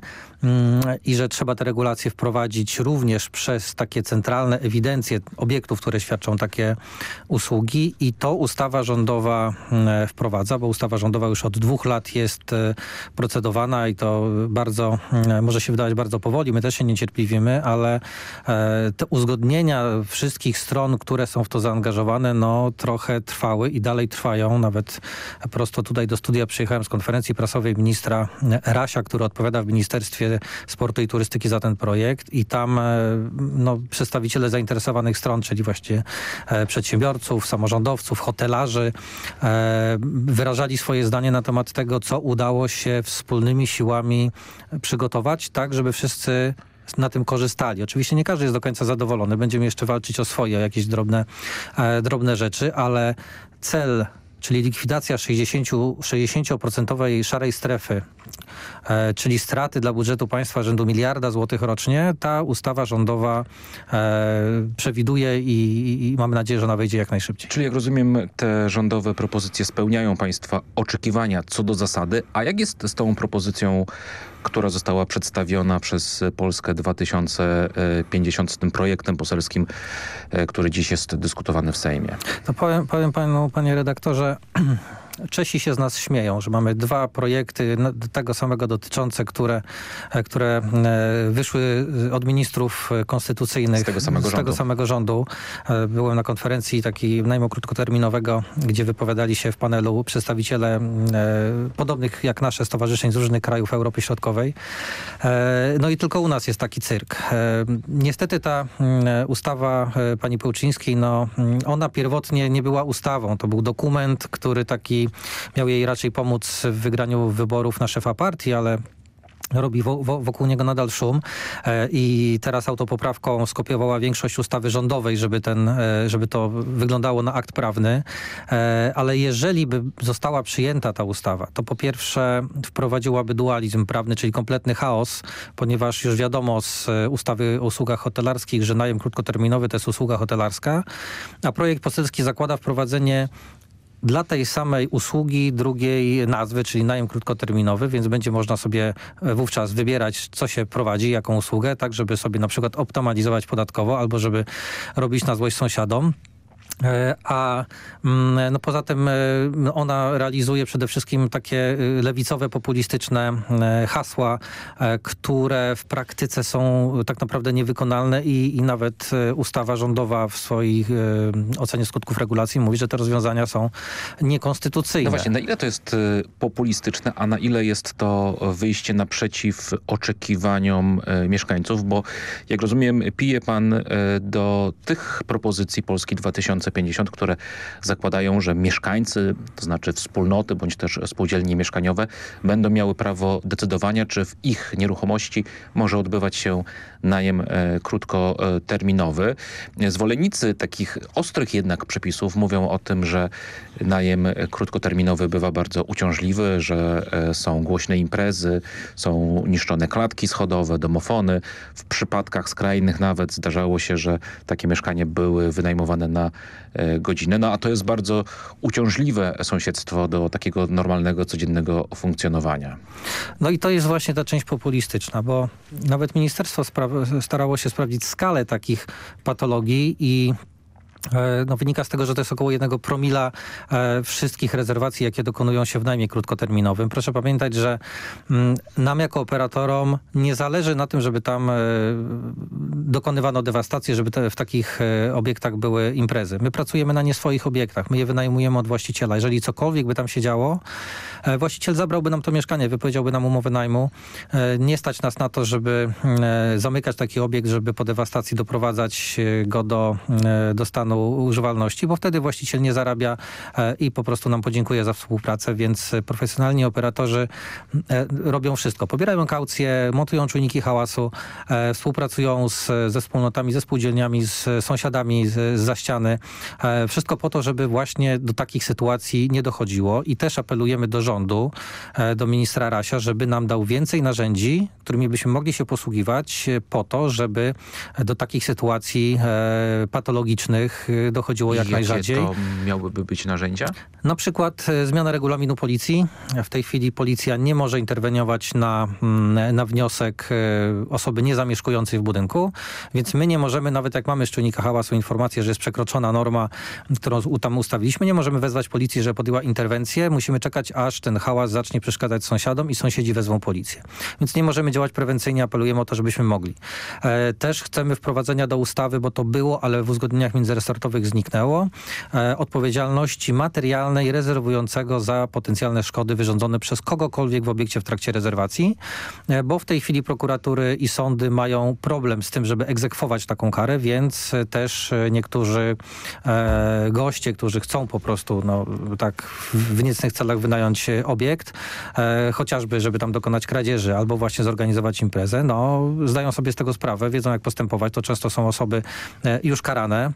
i że trzeba te regulacje wprowadzić również przez takie centralne ewidencje obiektów, które świadczą takie usługi. I to ustawa rządowa mm, wprowadza, bo ustawa rządowa już od dwóch lat jest e, procedowana i to bardzo, mm, może się wydawać bardzo powoli, my też się niecierpliwimy, ale e, te uzgodnienia wszystkich stron, które są w to zaangażowane, no trochę trwały i dalej trwają, nawet prosto tutaj do studia przyjechałem z konferencji prasowej ministra Rasia, który odpowiada w Ministerstwie Sportu i Turystyki za ten projekt i tam e, no, przedstawiciele zainteresowanych stron, czyli właśnie e, przedsiębiorców, samorządowców, hotelarzy e, wyrażali swoje zdanie na temat tego, co udało się wspólnymi siłami przygotować, tak żeby wszyscy na tym korzystali. Oczywiście nie każdy jest do końca zadowolony. Będziemy jeszcze walczyć o swoje jakieś drobne, e, drobne rzeczy, ale cel czyli likwidacja 60%, 60 szarej strefy, czyli straty dla budżetu państwa rzędu miliarda złotych rocznie, ta ustawa rządowa e, przewiduje i, i mamy nadzieję, że ona wejdzie jak najszybciej. Czyli jak rozumiem, te rządowe propozycje spełniają państwa oczekiwania co do zasady, a jak jest z tą propozycją która została przedstawiona przez Polskę 2050 z tym projektem poselskim, e, który dziś jest dyskutowany w Sejmie. To powiem, powiem panu, panie redaktorze, Czesi się z nas śmieją, że mamy dwa projekty tego samego dotyczące, które, e, które e, wyszły od ministrów konstytucyjnych z tego samego, z tego rządu. samego rządu. E, byłem na konferencji takiej najmu krótkoterminowego, gdzie wypowiadali się w panelu przedstawiciele podobnych jak nasze stowarzyszeń z różnych krajów Europy Środkowej. No i tylko u nas jest taki cyrk. Niestety ta ustawa pani Pełczyńskiej, no, ona pierwotnie nie była ustawą. To był dokument, który taki miał jej raczej pomóc w wygraniu wyborów na szefa partii, ale robi wokół niego nadal szum e, i teraz autopoprawką skopiowała większość ustawy rządowej, żeby, ten, e, żeby to wyglądało na akt prawny. E, ale jeżeli by została przyjęta ta ustawa, to po pierwsze wprowadziłaby dualizm prawny, czyli kompletny chaos, ponieważ już wiadomo z ustawy o usługach hotelarskich, że najem krótkoterminowy to jest usługa hotelarska, a projekt poselski zakłada wprowadzenie dla tej samej usługi drugiej nazwy, czyli najem krótkoterminowy, więc będzie można sobie wówczas wybierać, co się prowadzi, jaką usługę, tak żeby sobie na przykład optymalizować podatkowo albo żeby robić na złość sąsiadom. E, a mm, no poza tym e, ona realizuje przede wszystkim takie e, lewicowe, populistyczne hasła, które w praktyce są tak naprawdę niewykonalne i, i nawet ustawa rządowa w swojej ocenie skutków regulacji mówi, że te rozwiązania są niekonstytucyjne. No właśnie, na ile to jest populistyczne, a na ile jest to wyjście naprzeciw oczekiwaniom mieszkańców, bo jak rozumiem pije pan do tych propozycji Polski 2000 2050, które zakładają, że mieszkańcy, to znaczy wspólnoty bądź też spółdzielnie mieszkaniowe będą miały prawo decydowania, czy w ich nieruchomości może odbywać się najem e, krótkoterminowy. Zwolennicy takich ostrych jednak przepisów mówią o tym, że najem krótkoterminowy bywa bardzo uciążliwy, że e, są głośne imprezy, są niszczone klatki schodowe, domofony. W przypadkach skrajnych nawet zdarzało się, że takie mieszkania były wynajmowane na E, godzinę. No a to jest bardzo uciążliwe sąsiedztwo do takiego normalnego, codziennego funkcjonowania. No i to jest właśnie ta część populistyczna, bo nawet ministerstwo starało się sprawdzić skalę takich patologii i E, no, wynika z tego, że to jest około jednego promila e, wszystkich rezerwacji, jakie dokonują się w najmie krótkoterminowym. Proszę pamiętać, że mm, nam jako operatorom nie zależy na tym, żeby tam e, dokonywano dewastacji, żeby w takich obiektach były imprezy. My pracujemy na nie swoich obiektach, my je wynajmujemy od właściciela. Jeżeli cokolwiek by tam się działo, właściciel zabrałby nam to mieszkanie, wypowiedziałby nam umowę najmu. Nie stać nas na to, żeby zamykać taki obiekt, żeby po dewastacji doprowadzać go do, do stanu używalności, bo wtedy właściciel nie zarabia i po prostu nam podziękuje za współpracę, więc profesjonalni operatorzy robią wszystko. Pobierają kaucje, montują czujniki hałasu, współpracują z, ze wspólnotami, ze spółdzielniami, z sąsiadami z, za ściany. Wszystko po to, żeby właśnie do takich sytuacji nie dochodziło i też apelujemy do rządu, do ministra Rasia, żeby nam dał więcej narzędzi, którymi byśmy mogli się posługiwać po to, żeby do takich sytuacji e, patologicznych e, dochodziło jak Jakie najrzadziej. to miałyby być narzędzia? Na przykład e, zmiana regulaminu policji. W tej chwili policja nie może interweniować na, mm, na wniosek osoby niezamieszkującej w budynku, więc my nie możemy, nawet jak mamy z czujnika hałasu informację, że jest przekroczona norma, którą tam ustawiliśmy, nie możemy wezwać policji, że podjęła interwencję. Musimy czekać, aż ten hałas zacznie przeszkadzać sąsiadom i sąsiedzi wezwą policję. Więc nie możemy działać prewencyjnie, apelujemy o to, żebyśmy mogli. E, też chcemy wprowadzenia do ustawy, bo to było, ale w uzgodnieniach międzyresortowych zniknęło, e, odpowiedzialności materialnej rezerwującego za potencjalne szkody wyrządzone przez kogokolwiek w obiekcie w trakcie rezerwacji, e, bo w tej chwili prokuratury i sądy mają problem z tym, żeby egzekwować taką karę, więc też niektórzy goście, którzy chcą po prostu no, tak w niecnych celach wynająć obiekt, chociażby żeby tam dokonać kradzieży albo właśnie zorganizować imprezę, no zdają sobie z tego sprawę, wiedzą jak postępować. To często są osoby e, już karane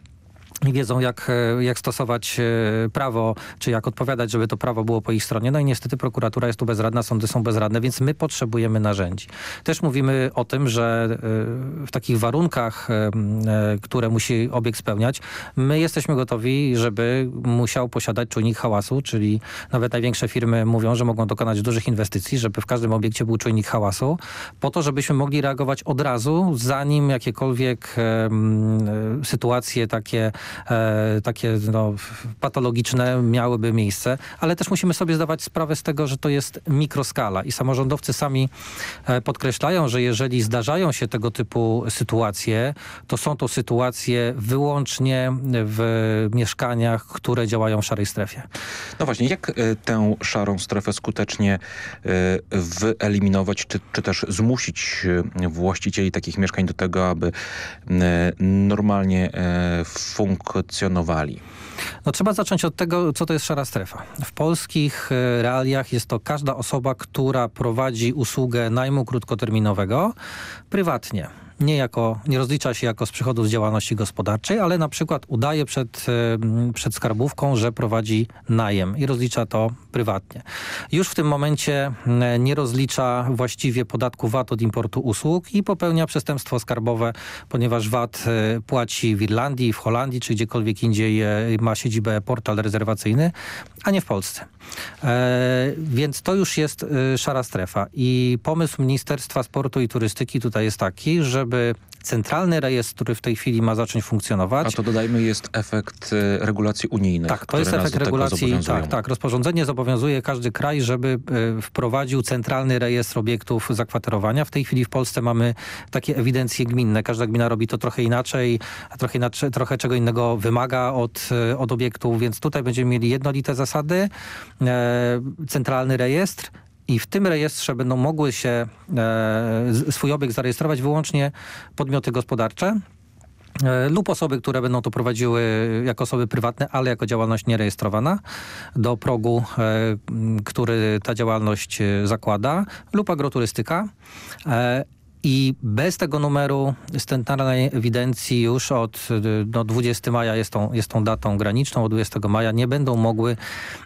wiedzą, jak, e, jak stosować e, prawo, czy jak odpowiadać, żeby to prawo było po ich stronie. No i niestety prokuratura jest tu bezradna, sądy są bezradne, więc my potrzebujemy narzędzi. Też mówimy o tym, że e, w takich warunkach, które musi obiekt spełniać, my jesteśmy gotowi, żeby musiał posiadać czujnik hałasu, czyli nawet największe firmy mówią, że mogą dokonać dużych inwestycji, żeby w każdym obiekcie był czujnik hałasu, po to, żebyśmy mogli reagować od razu, zanim jakiekolwiek sytuacje takie e, takie no, patologiczne miałyby miejsce, ale też musimy sobie zdawać sprawę z tego, że to jest mikroskala i samorządowcy sami e, podkreślają, że jeżeli zdarzają się tego typu sytuacje, to są to sytuacje wyłącznie w mieszkaniach, które działają w szarej strefie. No właśnie, jak e, tę szarą strefę skutecznie e, wyeliminować, czy, czy też zmusić właścicieli takich mieszkań do tego, aby normalnie funkcjonować funkcjonowali? No, trzeba zacząć od tego, co to jest szara strefa. W polskich e, realiach jest to każda osoba, która prowadzi usługę najmu krótkoterminowego prywatnie nie, jako, nie rozlicza się jako z przychodów z działalności gospodarczej, ale na przykład udaje przed, przed skarbówką, że prowadzi najem i rozlicza to prywatnie. Już w tym momencie nie rozlicza właściwie podatku VAT od importu usług i popełnia przestępstwo skarbowe, ponieważ VAT e, płaci w Irlandii, w Holandii czy gdziekolwiek indziej e, ma siedzibę portal rezerwacyjny, a nie w Polsce. E, więc to już jest e, szara strefa i pomysł Ministerstwa Sportu i Turystyki tutaj jest taki, żeby centralny rejestr, który w tej chwili ma zacząć funkcjonować. A to dodajmy jest efekt e, regulacji unijnych. Tak, to jest efekt regulacji. Tak, tak. Rozporządzenie zobowiązuje każdy kraj, żeby wprowadził centralny rejestr obiektów zakwaterowania. W tej chwili w Polsce mamy takie ewidencje gminne. Każda gmina robi to trochę inaczej, a trochę, inaczej, trochę czego innego wymaga od, od obiektów, więc tutaj będziemy mieli jednolite zasady, e, centralny rejestr, i w tym rejestrze będą mogły się e, swój obiekt zarejestrować wyłącznie podmioty gospodarcze, e, lub osoby, które będą to prowadziły jako osoby prywatne, ale jako działalność nierejestrowana do progu, e, który ta działalność zakłada, lub agroturystyka. I bez tego numeru z ewidencji już od no, 20 maja jest tą, jest tą datą graniczną, od 20 maja nie będą mogły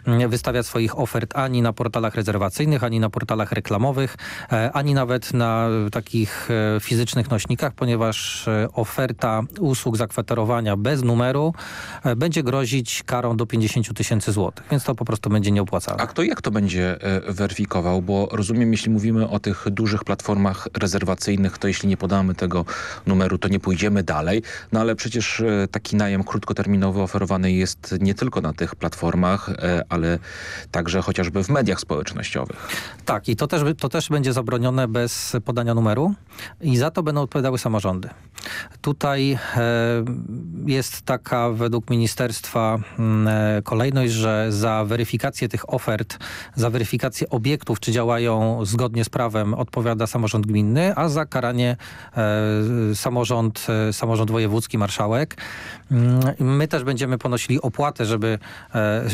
mm, wystawiać swoich ofert ani na portalach rezerwacyjnych, ani na portalach reklamowych, e, ani nawet na takich e, fizycznych nośnikach, ponieważ e, oferta usług zakwaterowania bez numeru będzie grozić karą do 50 tysięcy złotych, więc to po prostu będzie nieopłacalne. A kto jak to będzie weryfikował? Bo rozumiem, jeśli mówimy o tych dużych platformach rezerwacyjnych, to jeśli nie podamy tego numeru, to nie pójdziemy dalej. No ale przecież e, taki najem krótkoterminowy oferowany jest nie tylko na tych platformach, e, ale także chociażby w mediach społecznościowych. Tak i to też, to też będzie zabronione bez podania numeru i za to będą odpowiadały samorządy. Tutaj e, jest taka według ministerstwa mm, kolejność, że za weryfikację tych ofert, za weryfikację obiektów, czy działają zgodnie z prawem odpowiada samorząd gminny, a za karanie samorząd, samorząd wojewódzki, marszałek. Mm, my też będziemy ponosili opłatę, żeby,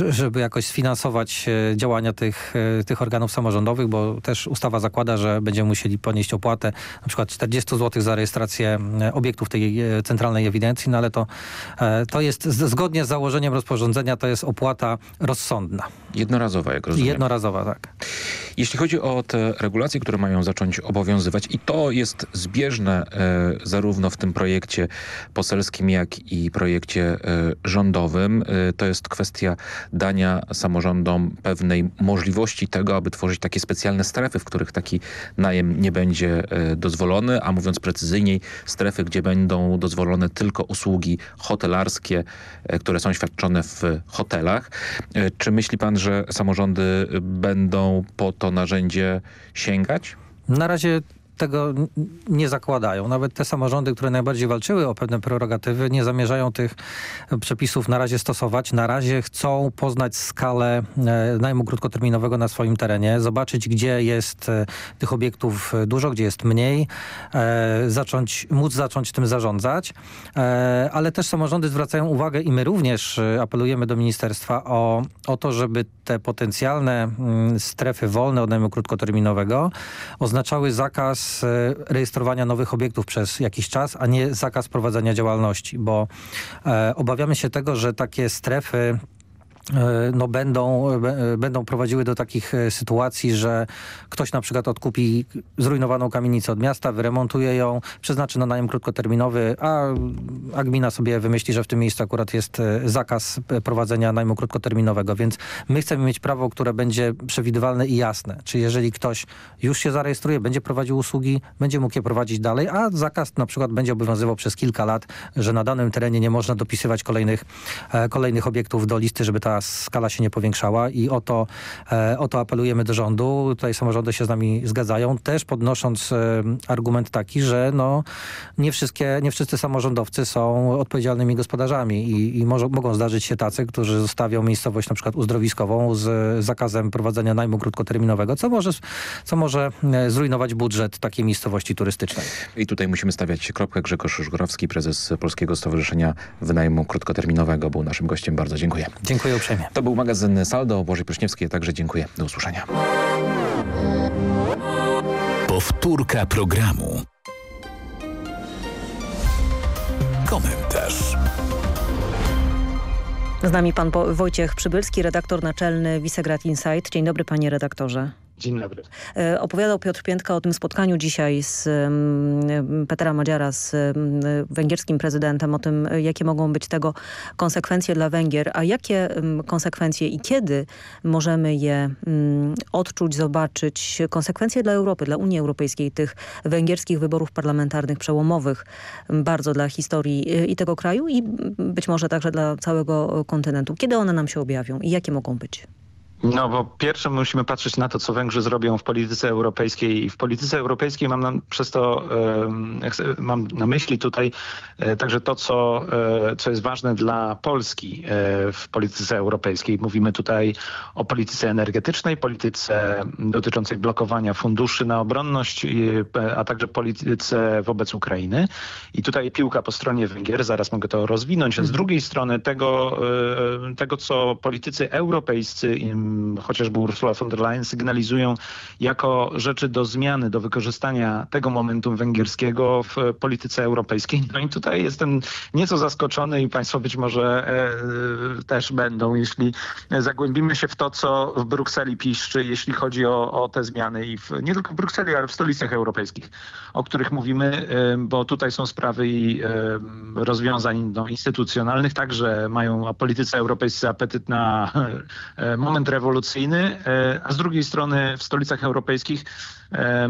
żeby jakoś sfinansować działania tych, tych organów samorządowych, bo też ustawa zakłada, że będziemy musieli ponieść opłatę na przykład 40 zł za rejestrację obiektów tej centralnej ewidencji, no ale to, to jest zgodnie z założeniem rozporządzenia, to jest opłata rozsądna. Jednorazowa, jak rozumiem. Jednorazowa, tak. Jeśli chodzi o te regulacje, które mają zacząć obowiązywać i to jest zbieżne e, zarówno w tym projekcie poselskim, jak i projekcie e, rządowym, e, to jest kwestia dania samorządom pewnej możliwości tego, aby tworzyć takie specjalne strefy, w których taki najem nie będzie e, dozwolony, a mówiąc precyzyjniej, strefy, gdzie będą dozwolone tylko usługi hotelarskie, które są świadczone w hotelach. Czy myśli pan, że samorządy będą po to narzędzie sięgać? Na razie tego nie zakładają. Nawet te samorządy, które najbardziej walczyły o pewne prerogatywy, nie zamierzają tych przepisów na razie stosować. Na razie chcą poznać skalę e, najmu krótkoterminowego na swoim terenie, zobaczyć, gdzie jest e, tych obiektów dużo, gdzie jest mniej, e, zacząć, móc zacząć tym zarządzać. Ale też samorządy zwracają uwagę i my również apelujemy do ministerstwa o, o to, żeby te potencjalne mm, strefy wolne od najmu krótkoterminowego oznaczały zakaz Rejestrowania nowych obiektów przez jakiś czas, a nie zakaz prowadzenia działalności, bo e, obawiamy się tego, że takie strefy no będą, e, będą prowadziły do takich e, sytuacji, że ktoś na przykład odkupi zrujnowaną kamienicę od miasta, wyremontuje ją, przeznaczy na najem krótkoterminowy, a, a gmina sobie wymyśli, że w tym miejscu akurat jest zakaz prowadzenia najmu krótkoterminowego, więc my chcemy mieć prawo, które będzie przewidywalne i jasne. Czy jeżeli ktoś już się zarejestruje, będzie prowadził usługi, będzie mógł je prowadzić dalej, a zakaz na przykład będzie obowiązywał przez kilka lat, że na danym terenie nie można dopisywać kolejnych, kolejnych obiektów do listy, żeby ta skala się nie powiększała i o to, e, o to apelujemy do rządu. Tutaj samorządy się z nami zgadzają, też podnosząc e, argument taki, że no, nie, wszystkie, nie wszyscy samorządowcy są odpowiedzialnymi gospodarzami i, i może, mogą zdarzyć się tacy, którzy zostawią miejscowość na przykład uzdrowiskową z zakazem prowadzenia najmu krótkoterminowego, co może, co może e, zrujnować budżet takiej miejscowości turystycznej. I tutaj musimy stawiać kropkę. Grzegorz Żgorowski, prezes Polskiego Stowarzyszenia Wynajmu Krótkoterminowego był naszym gościem. Bardzo dziękuję. Dziękuję uprzejmie. To był magazyn Saldo. Bożej Pryszniewskiej także dziękuję. Do usłyszenia. Powtórka programu. Komentarz. Z nami pan Wojciech Przybylski, redaktor naczelny Wisegrad Insight. Dzień dobry panie redaktorze. Dzień dobry. E, opowiadał Piotr Piętka o tym spotkaniu dzisiaj z Petera Madziara, z węgierskim prezydentem, o tym, jakie mogą być tego konsekwencje dla Węgier, a jakie konsekwencje i kiedy możemy je odczuć, zobaczyć, konsekwencje dla Europy, dla Unii Europejskiej, tych węgierskich wyborów parlamentarnych przełomowych, bardzo dla historii y, i tego kraju i być może także dla całego kontynentu. Kiedy one nam się objawią i jakie mogą być? No bo pierwsze musimy patrzeć na to, co Węgrzy zrobią w polityce europejskiej. I w polityce europejskiej mam na, przez to, mam na myśli tutaj e, także to, co, e, co jest ważne dla Polski e, w polityce europejskiej. Mówimy tutaj o polityce energetycznej, polityce dotyczącej blokowania funduszy na obronność, a także polityce wobec Ukrainy. I tutaj piłka po stronie Węgier, zaraz mogę to rozwinąć. Z mhm. drugiej strony tego, tego co politycy europejscy chociażby Ursula von der Leyen sygnalizują jako rzeczy do zmiany, do wykorzystania tego momentum węgierskiego w polityce europejskiej. No i tutaj jestem nieco zaskoczony i Państwo być może e, też będą, jeśli zagłębimy się w to, co w Brukseli piszczy, jeśli chodzi o, o te zmiany i w, nie tylko w Brukseli, ale w stolicach europejskich, o których mówimy, e, bo tutaj są sprawy i e, rozwiązań no, instytucjonalnych, także mają o polityce europejskiej apetyt na e, moment rewolucyjny, e, a z drugiej strony w stolicach europejskich e,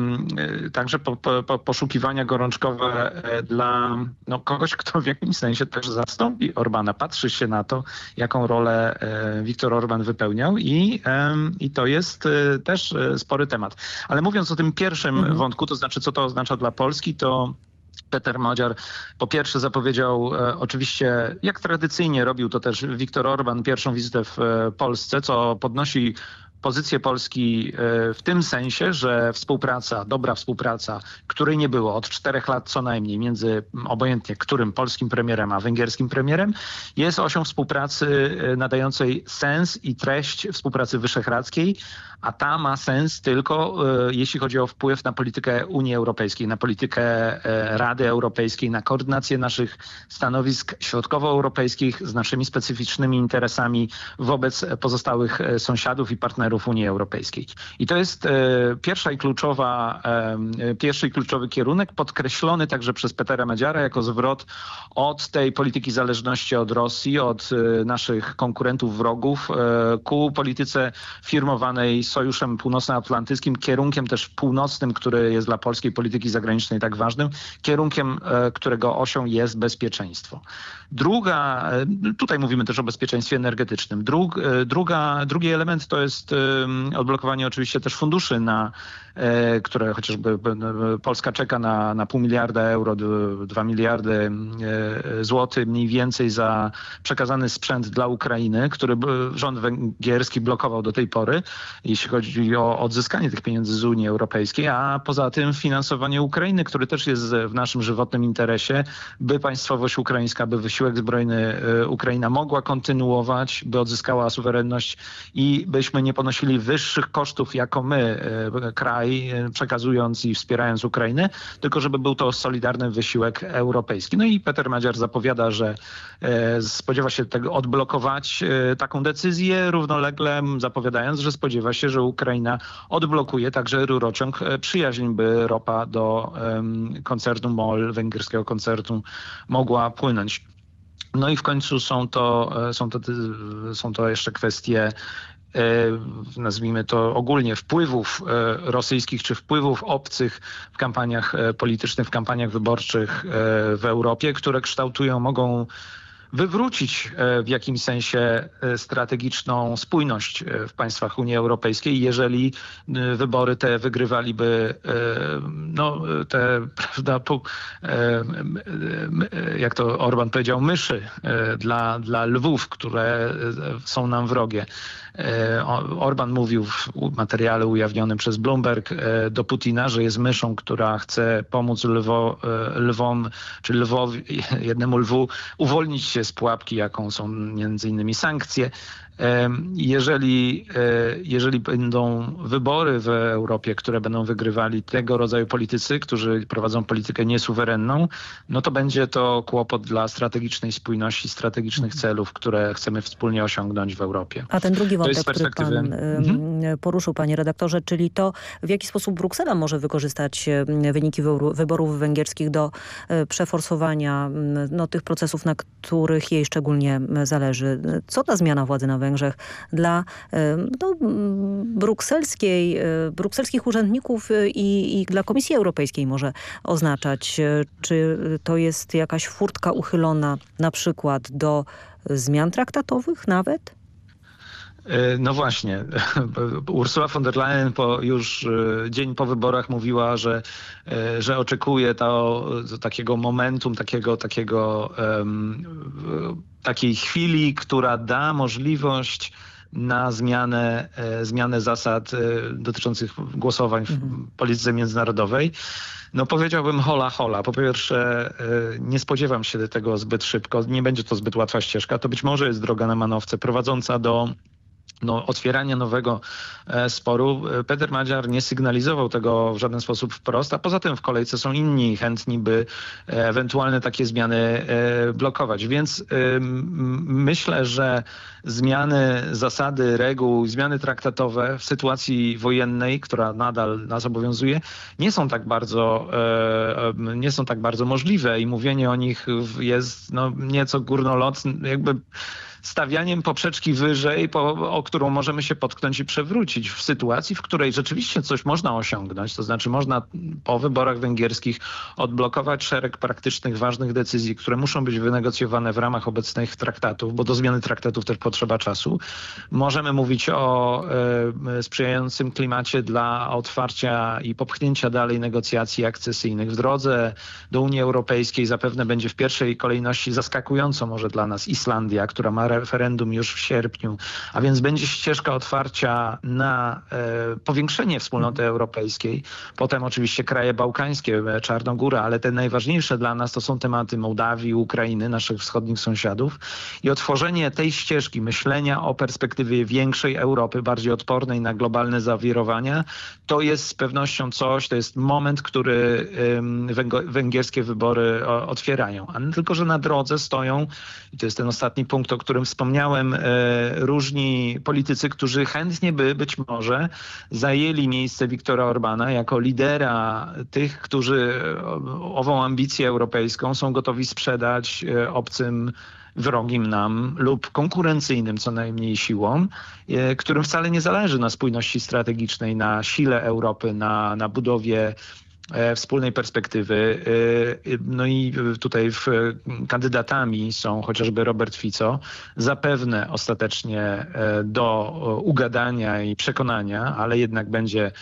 także po, po, poszukiwania gorączkowe dla no, kogoś, kto w jakimś sensie też zastąpi Orbana. Patrzy się na to, jaką rolę Viktor Orban wypełniał i, i to jest też spory temat. Ale mówiąc o tym pierwszym mhm. wątku, to znaczy co to oznacza dla Polski, to Peter Madziar po pierwsze zapowiedział e, oczywiście, jak tradycyjnie robił to też Viktor Orban, pierwszą wizytę w e, Polsce, co podnosi pozycję Polski w tym sensie, że współpraca, dobra współpraca, której nie było od czterech lat co najmniej między obojętnie którym polskim premierem a węgierskim premierem, jest osią współpracy nadającej sens i treść współpracy wyszehradzkiej, a ta ma sens tylko jeśli chodzi o wpływ na politykę Unii Europejskiej, na politykę Rady Europejskiej, na koordynację naszych stanowisk środkowoeuropejskich z naszymi specyficznymi interesami wobec pozostałych sąsiadów i partnerów Unii Europejskiej. I to jest pierwsza i kluczowa, pierwszy i kluczowy kierunek, podkreślony także przez Petera Madziara jako zwrot od tej polityki zależności od Rosji, od naszych konkurentów, wrogów ku polityce firmowanej Sojuszem Północnoatlantyckim, kierunkiem też północnym, który jest dla polskiej polityki zagranicznej tak ważnym, kierunkiem, którego osią jest bezpieczeństwo. Druga, tutaj mówimy też o bezpieczeństwie energetycznym. Drug, druga, drugi element to jest odblokowanie oczywiście też funduszy, na, które chociażby Polska czeka na, na pół miliarda euro, dwa miliardy złotych mniej więcej za przekazany sprzęt dla Ukrainy, który rząd węgierski blokował do tej pory, jeśli chodzi o odzyskanie tych pieniędzy z Unii Europejskiej, a poza tym finansowanie Ukrainy, który też jest w naszym żywotnym interesie, by państwowość ukraińska, by wysiłek zbrojny Ukraina mogła kontynuować, by odzyskała suwerenność i byśmy nie ponosili wyższych kosztów jako my, kraj, przekazując i wspierając Ukrainę, tylko żeby był to solidarny wysiłek europejski. No i Peter Madziar zapowiada, że spodziewa się tego odblokować taką decyzję, równolegle zapowiadając, że spodziewa się, że Ukraina odblokuje także rurociąg przyjaźń, by ropa do koncernu MOL, węgierskiego koncernu, mogła płynąć. No i w końcu są to, są to, są to jeszcze kwestie nazwijmy to ogólnie wpływów rosyjskich czy wpływów obcych w kampaniach politycznych, w kampaniach wyborczych w Europie, które kształtują, mogą wywrócić w jakimś sensie strategiczną spójność w państwach Unii Europejskiej, jeżeli wybory te wygrywaliby no, te, prawda, jak to Orban powiedział, myszy dla, dla lwów, które są nam wrogie. Orban mówił w materiale ujawnionym przez Bloomberg do Putina, że jest myszą, która chce pomóc lwo, lwom, czy lwowi, jednemu lwu uwolnić się z pułapki, jaką są między innymi sankcje. Jeżeli, jeżeli będą wybory w Europie, które będą wygrywali tego rodzaju politycy, którzy prowadzą politykę niesuwerenną, no to będzie to kłopot dla strategicznej spójności, strategicznych celów, które chcemy wspólnie osiągnąć w Europie. A ten drugi wątek, który pan mhm. poruszył, panie redaktorze, czyli to, w jaki sposób Bruksela może wykorzystać wyniki wyborów węgierskich do przeforsowania no, tych procesów, na których jej szczególnie zależy. Co ta zmiana władzy na Węgrzech Węgrzech dla no, brukselskiej, brukselskich urzędników i, i dla Komisji Europejskiej może oznaczać. Czy to jest jakaś furtka uchylona na przykład do zmian traktatowych nawet? No właśnie. Ursula von der Leyen po, już dzień po wyborach mówiła, że, że oczekuje to takiego momentum, takiego, takiego um, takiej chwili, która da możliwość na zmianę, zmianę zasad dotyczących głosowań w mhm. polityce międzynarodowej. No powiedziałbym hola hola. Po pierwsze nie spodziewam się tego zbyt szybko. Nie będzie to zbyt łatwa ścieżka. To być może jest droga na manowce prowadząca do no, otwierania nowego sporu. Peter Madziar nie sygnalizował tego w żaden sposób wprost, a poza tym w kolejce są inni chętni, by ewentualne takie zmiany blokować. Więc myślę, że zmiany zasady, reguł, zmiany traktatowe w sytuacji wojennej, która nadal nas obowiązuje, nie są tak bardzo, nie są tak bardzo możliwe i mówienie o nich jest no, nieco górnolotne, jakby stawianiem poprzeczki wyżej, po, o którą możemy się potknąć i przewrócić w sytuacji, w której rzeczywiście coś można osiągnąć, to znaczy można po wyborach węgierskich odblokować szereg praktycznych, ważnych decyzji, które muszą być wynegocjowane w ramach obecnych traktatów, bo do zmiany traktatów też potrzeba czasu. Możemy mówić o e, sprzyjającym klimacie dla otwarcia i popchnięcia dalej negocjacji akcesyjnych w drodze do Unii Europejskiej. Zapewne będzie w pierwszej kolejności zaskakująco może dla nas Islandia, która ma referendum już w sierpniu, a więc będzie ścieżka otwarcia na e, powiększenie wspólnoty europejskiej. Potem oczywiście kraje bałkańskie, e, Czarnogóra, ale te najważniejsze dla nas to są tematy Mołdawii, Ukrainy, naszych wschodnich sąsiadów i otworzenie tej ścieżki myślenia o perspektywie większej Europy, bardziej odpornej na globalne zawirowania, to jest z pewnością coś, to jest moment, który węgierskie wybory otwierają. A tylko, że na drodze stoją, i to jest ten ostatni punkt, o którym wspomniałem, e, różni politycy, którzy chętnie by być może zajęli miejsce Viktora Orbana jako lidera tych, którzy ową ambicję europejską są gotowi sprzedać e, obcym wrogim nam lub konkurencyjnym co najmniej siłom, e, którym wcale nie zależy na spójności strategicznej, na sile Europy, na, na budowie E, wspólnej perspektywy. E, no i tutaj kandydatami są chociażby Robert Fico, zapewne ostatecznie e, do ugadania i przekonania, ale jednak będzie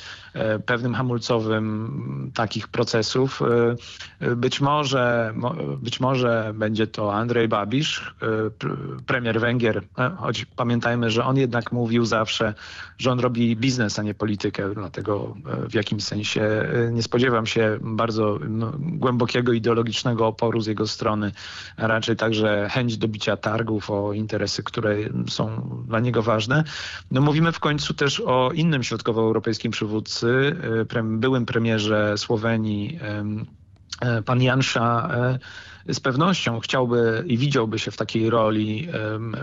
pewnym hamulcowym takich procesów. Być może, być może będzie to Andrzej Babisz, premier Węgier, choć pamiętajmy, że on jednak mówił zawsze, że on robi biznes, a nie politykę, dlatego w jakimś sensie nie spodziewam się bardzo no, głębokiego ideologicznego oporu z jego strony, raczej także chęć dobicia targów o interesy, które są dla niego ważne. No, mówimy w końcu też o innym środkowoeuropejskim przywódcy, e, byłym premierze Słowenii, e, pan Jansza e, z pewnością chciałby i widziałby się w takiej roli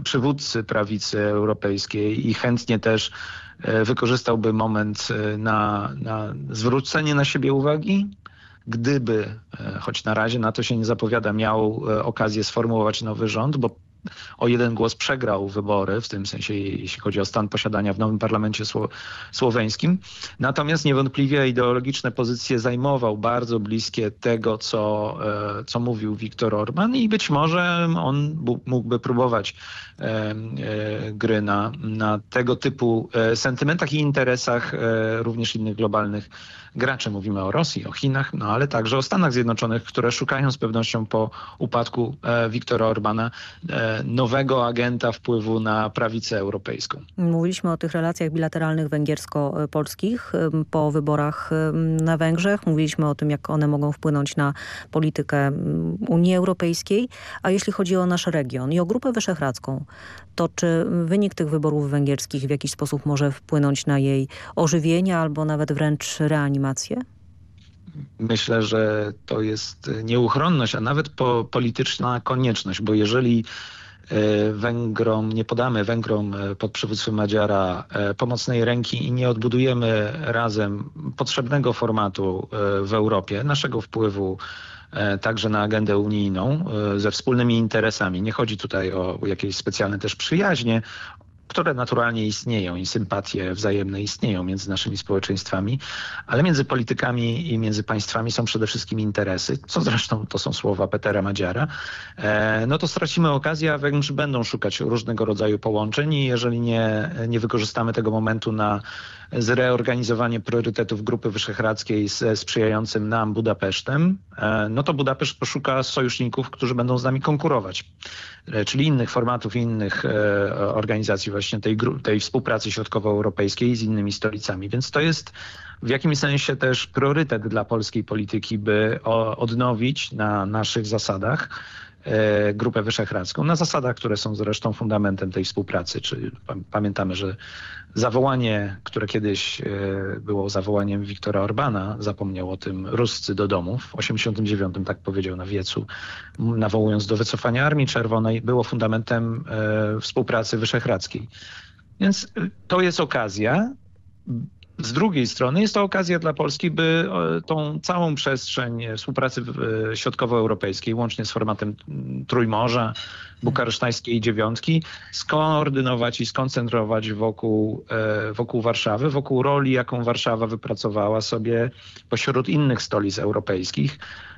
przywódcy prawicy europejskiej i chętnie też wykorzystałby moment na, na zwrócenie na siebie uwagi, gdyby, choć na razie na to się nie zapowiada, miał okazję sformułować nowy rząd, bo o jeden głos przegrał wybory, w tym sensie jeśli chodzi o stan posiadania w nowym parlamencie sło słoweńskim. Natomiast niewątpliwie ideologiczne pozycje zajmował bardzo bliskie tego, co, e, co mówił Viktor Orban i być może on mógłby próbować e, e, gry na, na tego typu sentymentach i interesach również innych globalnych graczy. Mówimy o Rosji, o Chinach, no ale także o Stanach Zjednoczonych, które szukają z pewnością po upadku Viktora Orbana nowego agenta wpływu na prawicę europejską. Mówiliśmy o tych relacjach bilateralnych węgiersko-polskich po wyborach na Węgrzech. Mówiliśmy o tym, jak one mogą wpłynąć na politykę Unii Europejskiej. A jeśli chodzi o nasz region i o Grupę Wyszehradzką, to czy wynik tych wyborów węgierskich w jakiś sposób może wpłynąć na jej ożywienie albo nawet wręcz reanimację? myślę, że to jest nieuchronność, a nawet po, polityczna konieczność, bo jeżeli E, Węgrom, nie podamy Węgrom e, pod przywództwem Madziara e, pomocnej ręki i nie odbudujemy razem potrzebnego formatu w Europie, naszego wpływu także na agendę unijną ze wspólnymi interesami. Nie chodzi tutaj o jakieś specjalne też przyjaźnie, które naturalnie istnieją i sympatie wzajemne istnieją między naszymi społeczeństwami, ale między politykami i między państwami są przede wszystkim interesy, co zresztą to są słowa Petera Madziara, e, no to stracimy okazję, a Węgrzy będą szukać różnego rodzaju połączeń i jeżeli nie, nie wykorzystamy tego momentu na zreorganizowanie priorytetów Grupy Wyszehradzkiej ze sprzyjającym nam Budapesztem, e, no to Budapeszt poszuka sojuszników, którzy będą z nami konkurować. E, czyli innych formatów, innych e, organizacji właśnie tej, tej współpracy środkowoeuropejskiej z innymi stolicami. Więc to jest w jakimś sensie też priorytet dla polskiej polityki, by odnowić na naszych zasadach Grupę Wyszehradzką, na zasadach, które są zresztą fundamentem tej współpracy. Czyli pamiętamy, że zawołanie, które kiedyś e, było zawołaniem Wiktora Orbana, zapomniał o tym Ruscy do domów. W 89 tak powiedział na wiecu, nawołując do wycofania Armii Czerwonej, było fundamentem e, współpracy wyszehradzkiej. Więc to jest okazja, z drugiej strony jest to okazja dla Polski, by e, tą całą przestrzeń współpracy e, środkowoeuropejskiej, łącznie z formatem Trójmorza, bukaresztańskiej dziewiątki, skoordynować i skoncentrować wokół, e, wokół Warszawy, wokół roli, jaką Warszawa wypracowała sobie pośród innych stolic europejskich. E,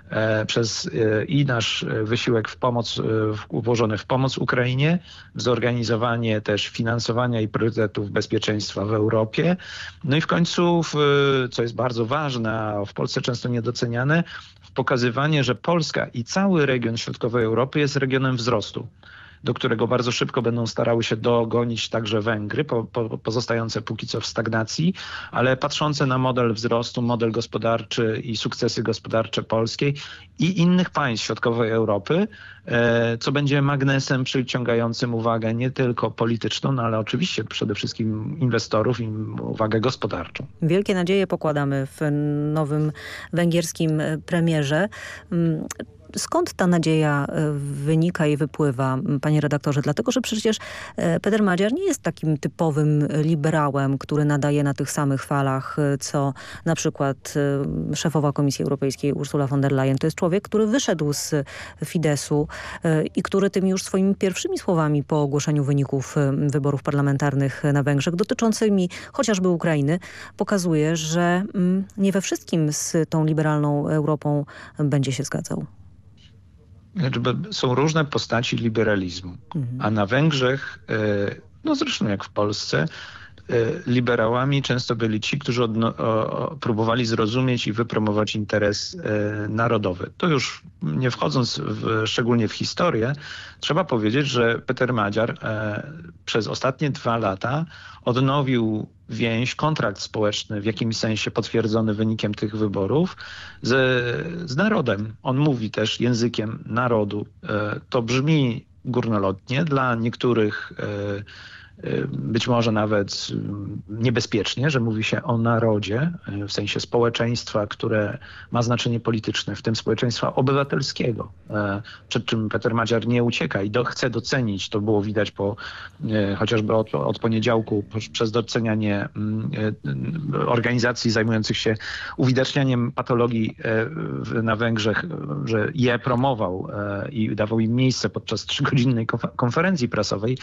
przez e, i nasz wysiłek w pomoc, e, włożony w pomoc Ukrainie, w zorganizowanie też finansowania i priorytetów bezpieczeństwa w Europie. No i w końcu, w, co jest bardzo ważne, a w Polsce często niedoceniane, w pokazywanie, że Polska i cały region środkowej Europy jest regionem wzrostu. Do którego bardzo szybko będą starały się dogonić także Węgry, po, po, pozostające póki co w stagnacji, ale patrzące na model wzrostu, model gospodarczy i sukcesy gospodarcze polskiej i innych państw środkowej Europy, e, co będzie magnesem przyciągającym uwagę nie tylko polityczną, no ale oczywiście przede wszystkim inwestorów i uwagę gospodarczą. Wielkie nadzieje pokładamy w nowym węgierskim premierze. Skąd ta nadzieja e, wynika i wypływa, panie redaktorze? Dlatego, że przecież e, Peter Madziar nie jest takim typowym liberałem, który nadaje na tych samych falach, e, co na przykład szefowa Komisji Europejskiej Ursula von der Leyen. To jest człowiek, który wyszedł z Fidesu i który tymi już swoimi pierwszymi słowami po ogłoszeniu wyników wyborów parlamentarnych na Węgrzech dotyczącymi chociażby Ukrainy pokazuje, że nie we wszystkim z tą liberalną Europą będzie się zgadzał są różne postaci liberalizmu, mhm. a na Węgrzech, e, no zresztą jak w Polsce, liberałami często byli ci, którzy próbowali zrozumieć i wypromować interes e, narodowy. To już nie wchodząc w, szczególnie w historię, trzeba powiedzieć, że Peter Madziar przez ostatnie dwa lata odnowił więź, kontrakt społeczny w jakimś sensie potwierdzony wynikiem tych wyborów z, z narodem. On mówi też językiem narodu. To brzmi górnolotnie dla niektórych Y, być może nawet y, niebezpiecznie, że mówi się o narodzie, y, w sensie społeczeństwa, które ma znaczenie polityczne, w tym społeczeństwa obywatelskiego, przed czym Peter Madziar nie ucieka i do, chce docenić, to było widać po chociażby od, od poniedziałku przez docenianie mm, organizacji zajmujących się uwidacznianiem patologii na Węgrzech, że je promował i dawał im miejsce podczas trzygodzinnej konferencji prasowej,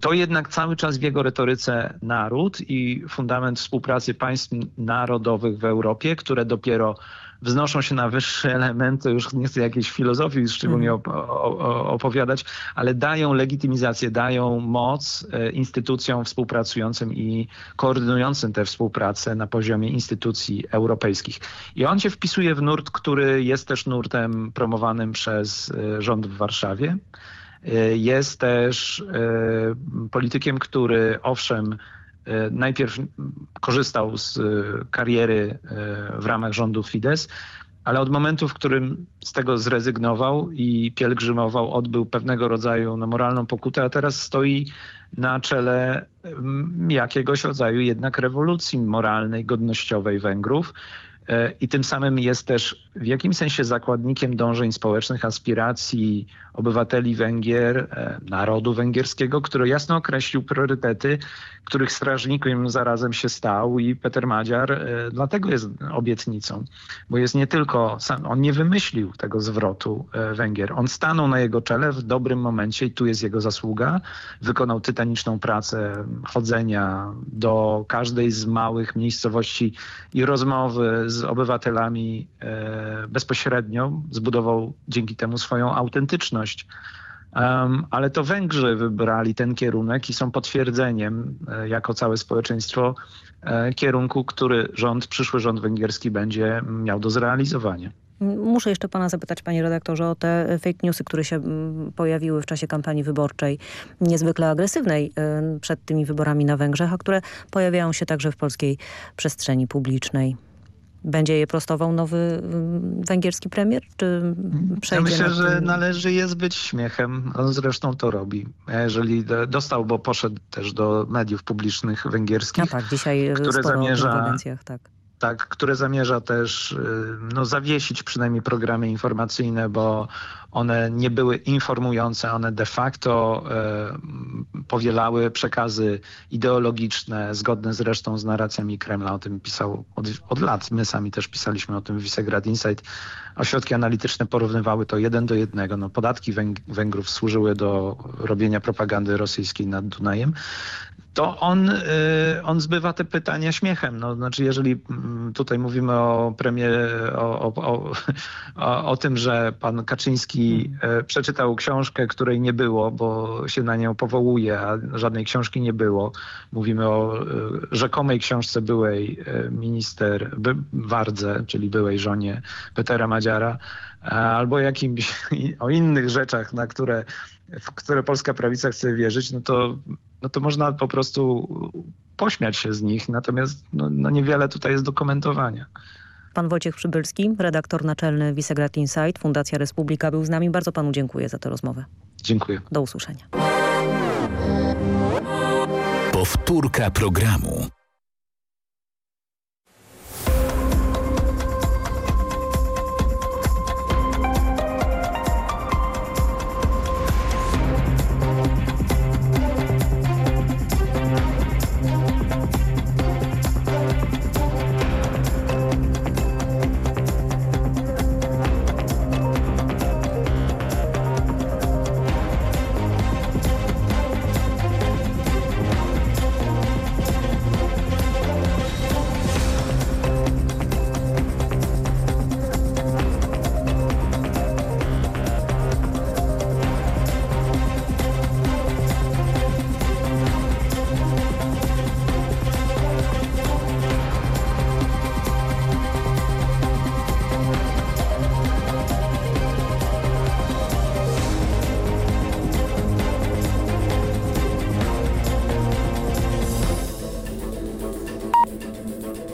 to jednak cały czas w jego retoryce naród i fundament współpracy państw narodowych w Europie, które dopiero wznoszą się na wyższe elementy, już nie chcę jakiejś filozofii szczególnie mhm. opowiadać, ale dają legitymizację, dają moc e, instytucjom współpracującym i koordynującym tę współpracę na poziomie instytucji europejskich. I on się wpisuje w nurt, który jest też nurtem promowanym przez e, rząd w Warszawie. E, jest też e, politykiem, który owszem, e, najpierw korzystał z kariery w ramach rządu Fidesz, ale od momentu, w którym z tego zrezygnował i pielgrzymował, odbył pewnego rodzaju no, moralną pokutę, a teraz stoi na czele jakiegoś rodzaju jednak rewolucji moralnej, godnościowej Węgrów. I tym samym jest też w jakimś sensie zakładnikiem dążeń społecznych, aspiracji obywateli Węgier, e, narodu węgierskiego, który jasno określił priorytety, których strażnikiem zarazem się stał i Peter Madziar e, dlatego jest obietnicą, bo jest nie tylko, on nie wymyślił tego zwrotu e, Węgier, on stanął na jego czele w dobrym momencie i tu jest jego zasługa, wykonał tytaniczną pracę chodzenia do każdej z małych miejscowości i rozmowy z obywatelami bezpośrednio, zbudował dzięki temu swoją autentyczność ale to Węgrzy wybrali ten kierunek i są potwierdzeniem e, jako całe społeczeństwo e, kierunku, który rząd, przyszły rząd węgierski będzie miał do zrealizowania. Muszę jeszcze pana zapytać, panie redaktorze, o te fake newsy, które się pojawiły w czasie kampanii wyborczej, niezwykle agresywnej e, przed tymi wyborami na Węgrzech, a które pojawiają się także w polskiej przestrzeni publicznej. Będzie je prostował nowy mm, węgierski premier? Czy przejdzie ja myślę, że należy je zbyć śmiechem. On zresztą to robi. Jeżeli dostał, bo poszedł też do mediów publicznych węgierskich, A tak, dzisiaj które zamierza, tak. Tak, które zamierza też y, no, zawiesić przynajmniej programy informacyjne, bo one nie były informujące, one de facto e, powielały przekazy ideologiczne, zgodne zresztą z narracjami Kremla. O tym pisał od, od lat. My sami też pisaliśmy o tym w Visegrad Insight. Ośrodki analityczne porównywały to jeden do jednego. No, podatki Węg Węgrów służyły do robienia propagandy rosyjskiej nad Dunajem to on, y, on zbywa te pytania śmiechem. No, znaczy, jeżeli mm, tutaj mówimy o premie, o, o, o, o tym, że pan Kaczyński e, przeczytał książkę, której nie było, bo się na nią powołuje, a żadnej książki nie było. Mówimy o e, rzekomej książce byłej e, minister Wardze, czyli byłej żonie Petera Madziara, albo jakimś o innych rzeczach, na które, w które polska prawica chce wierzyć, no to, no to można po prostu pośmiać się z nich, natomiast no, no niewiele tutaj jest dokumentowania. Pan Wojciech Przybylski, redaktor naczelny Visegrad Insight, Fundacja Republika był z nami. Bardzo panu dziękuję za tę rozmowę. Dziękuję. Do usłyszenia. Powtórka programu.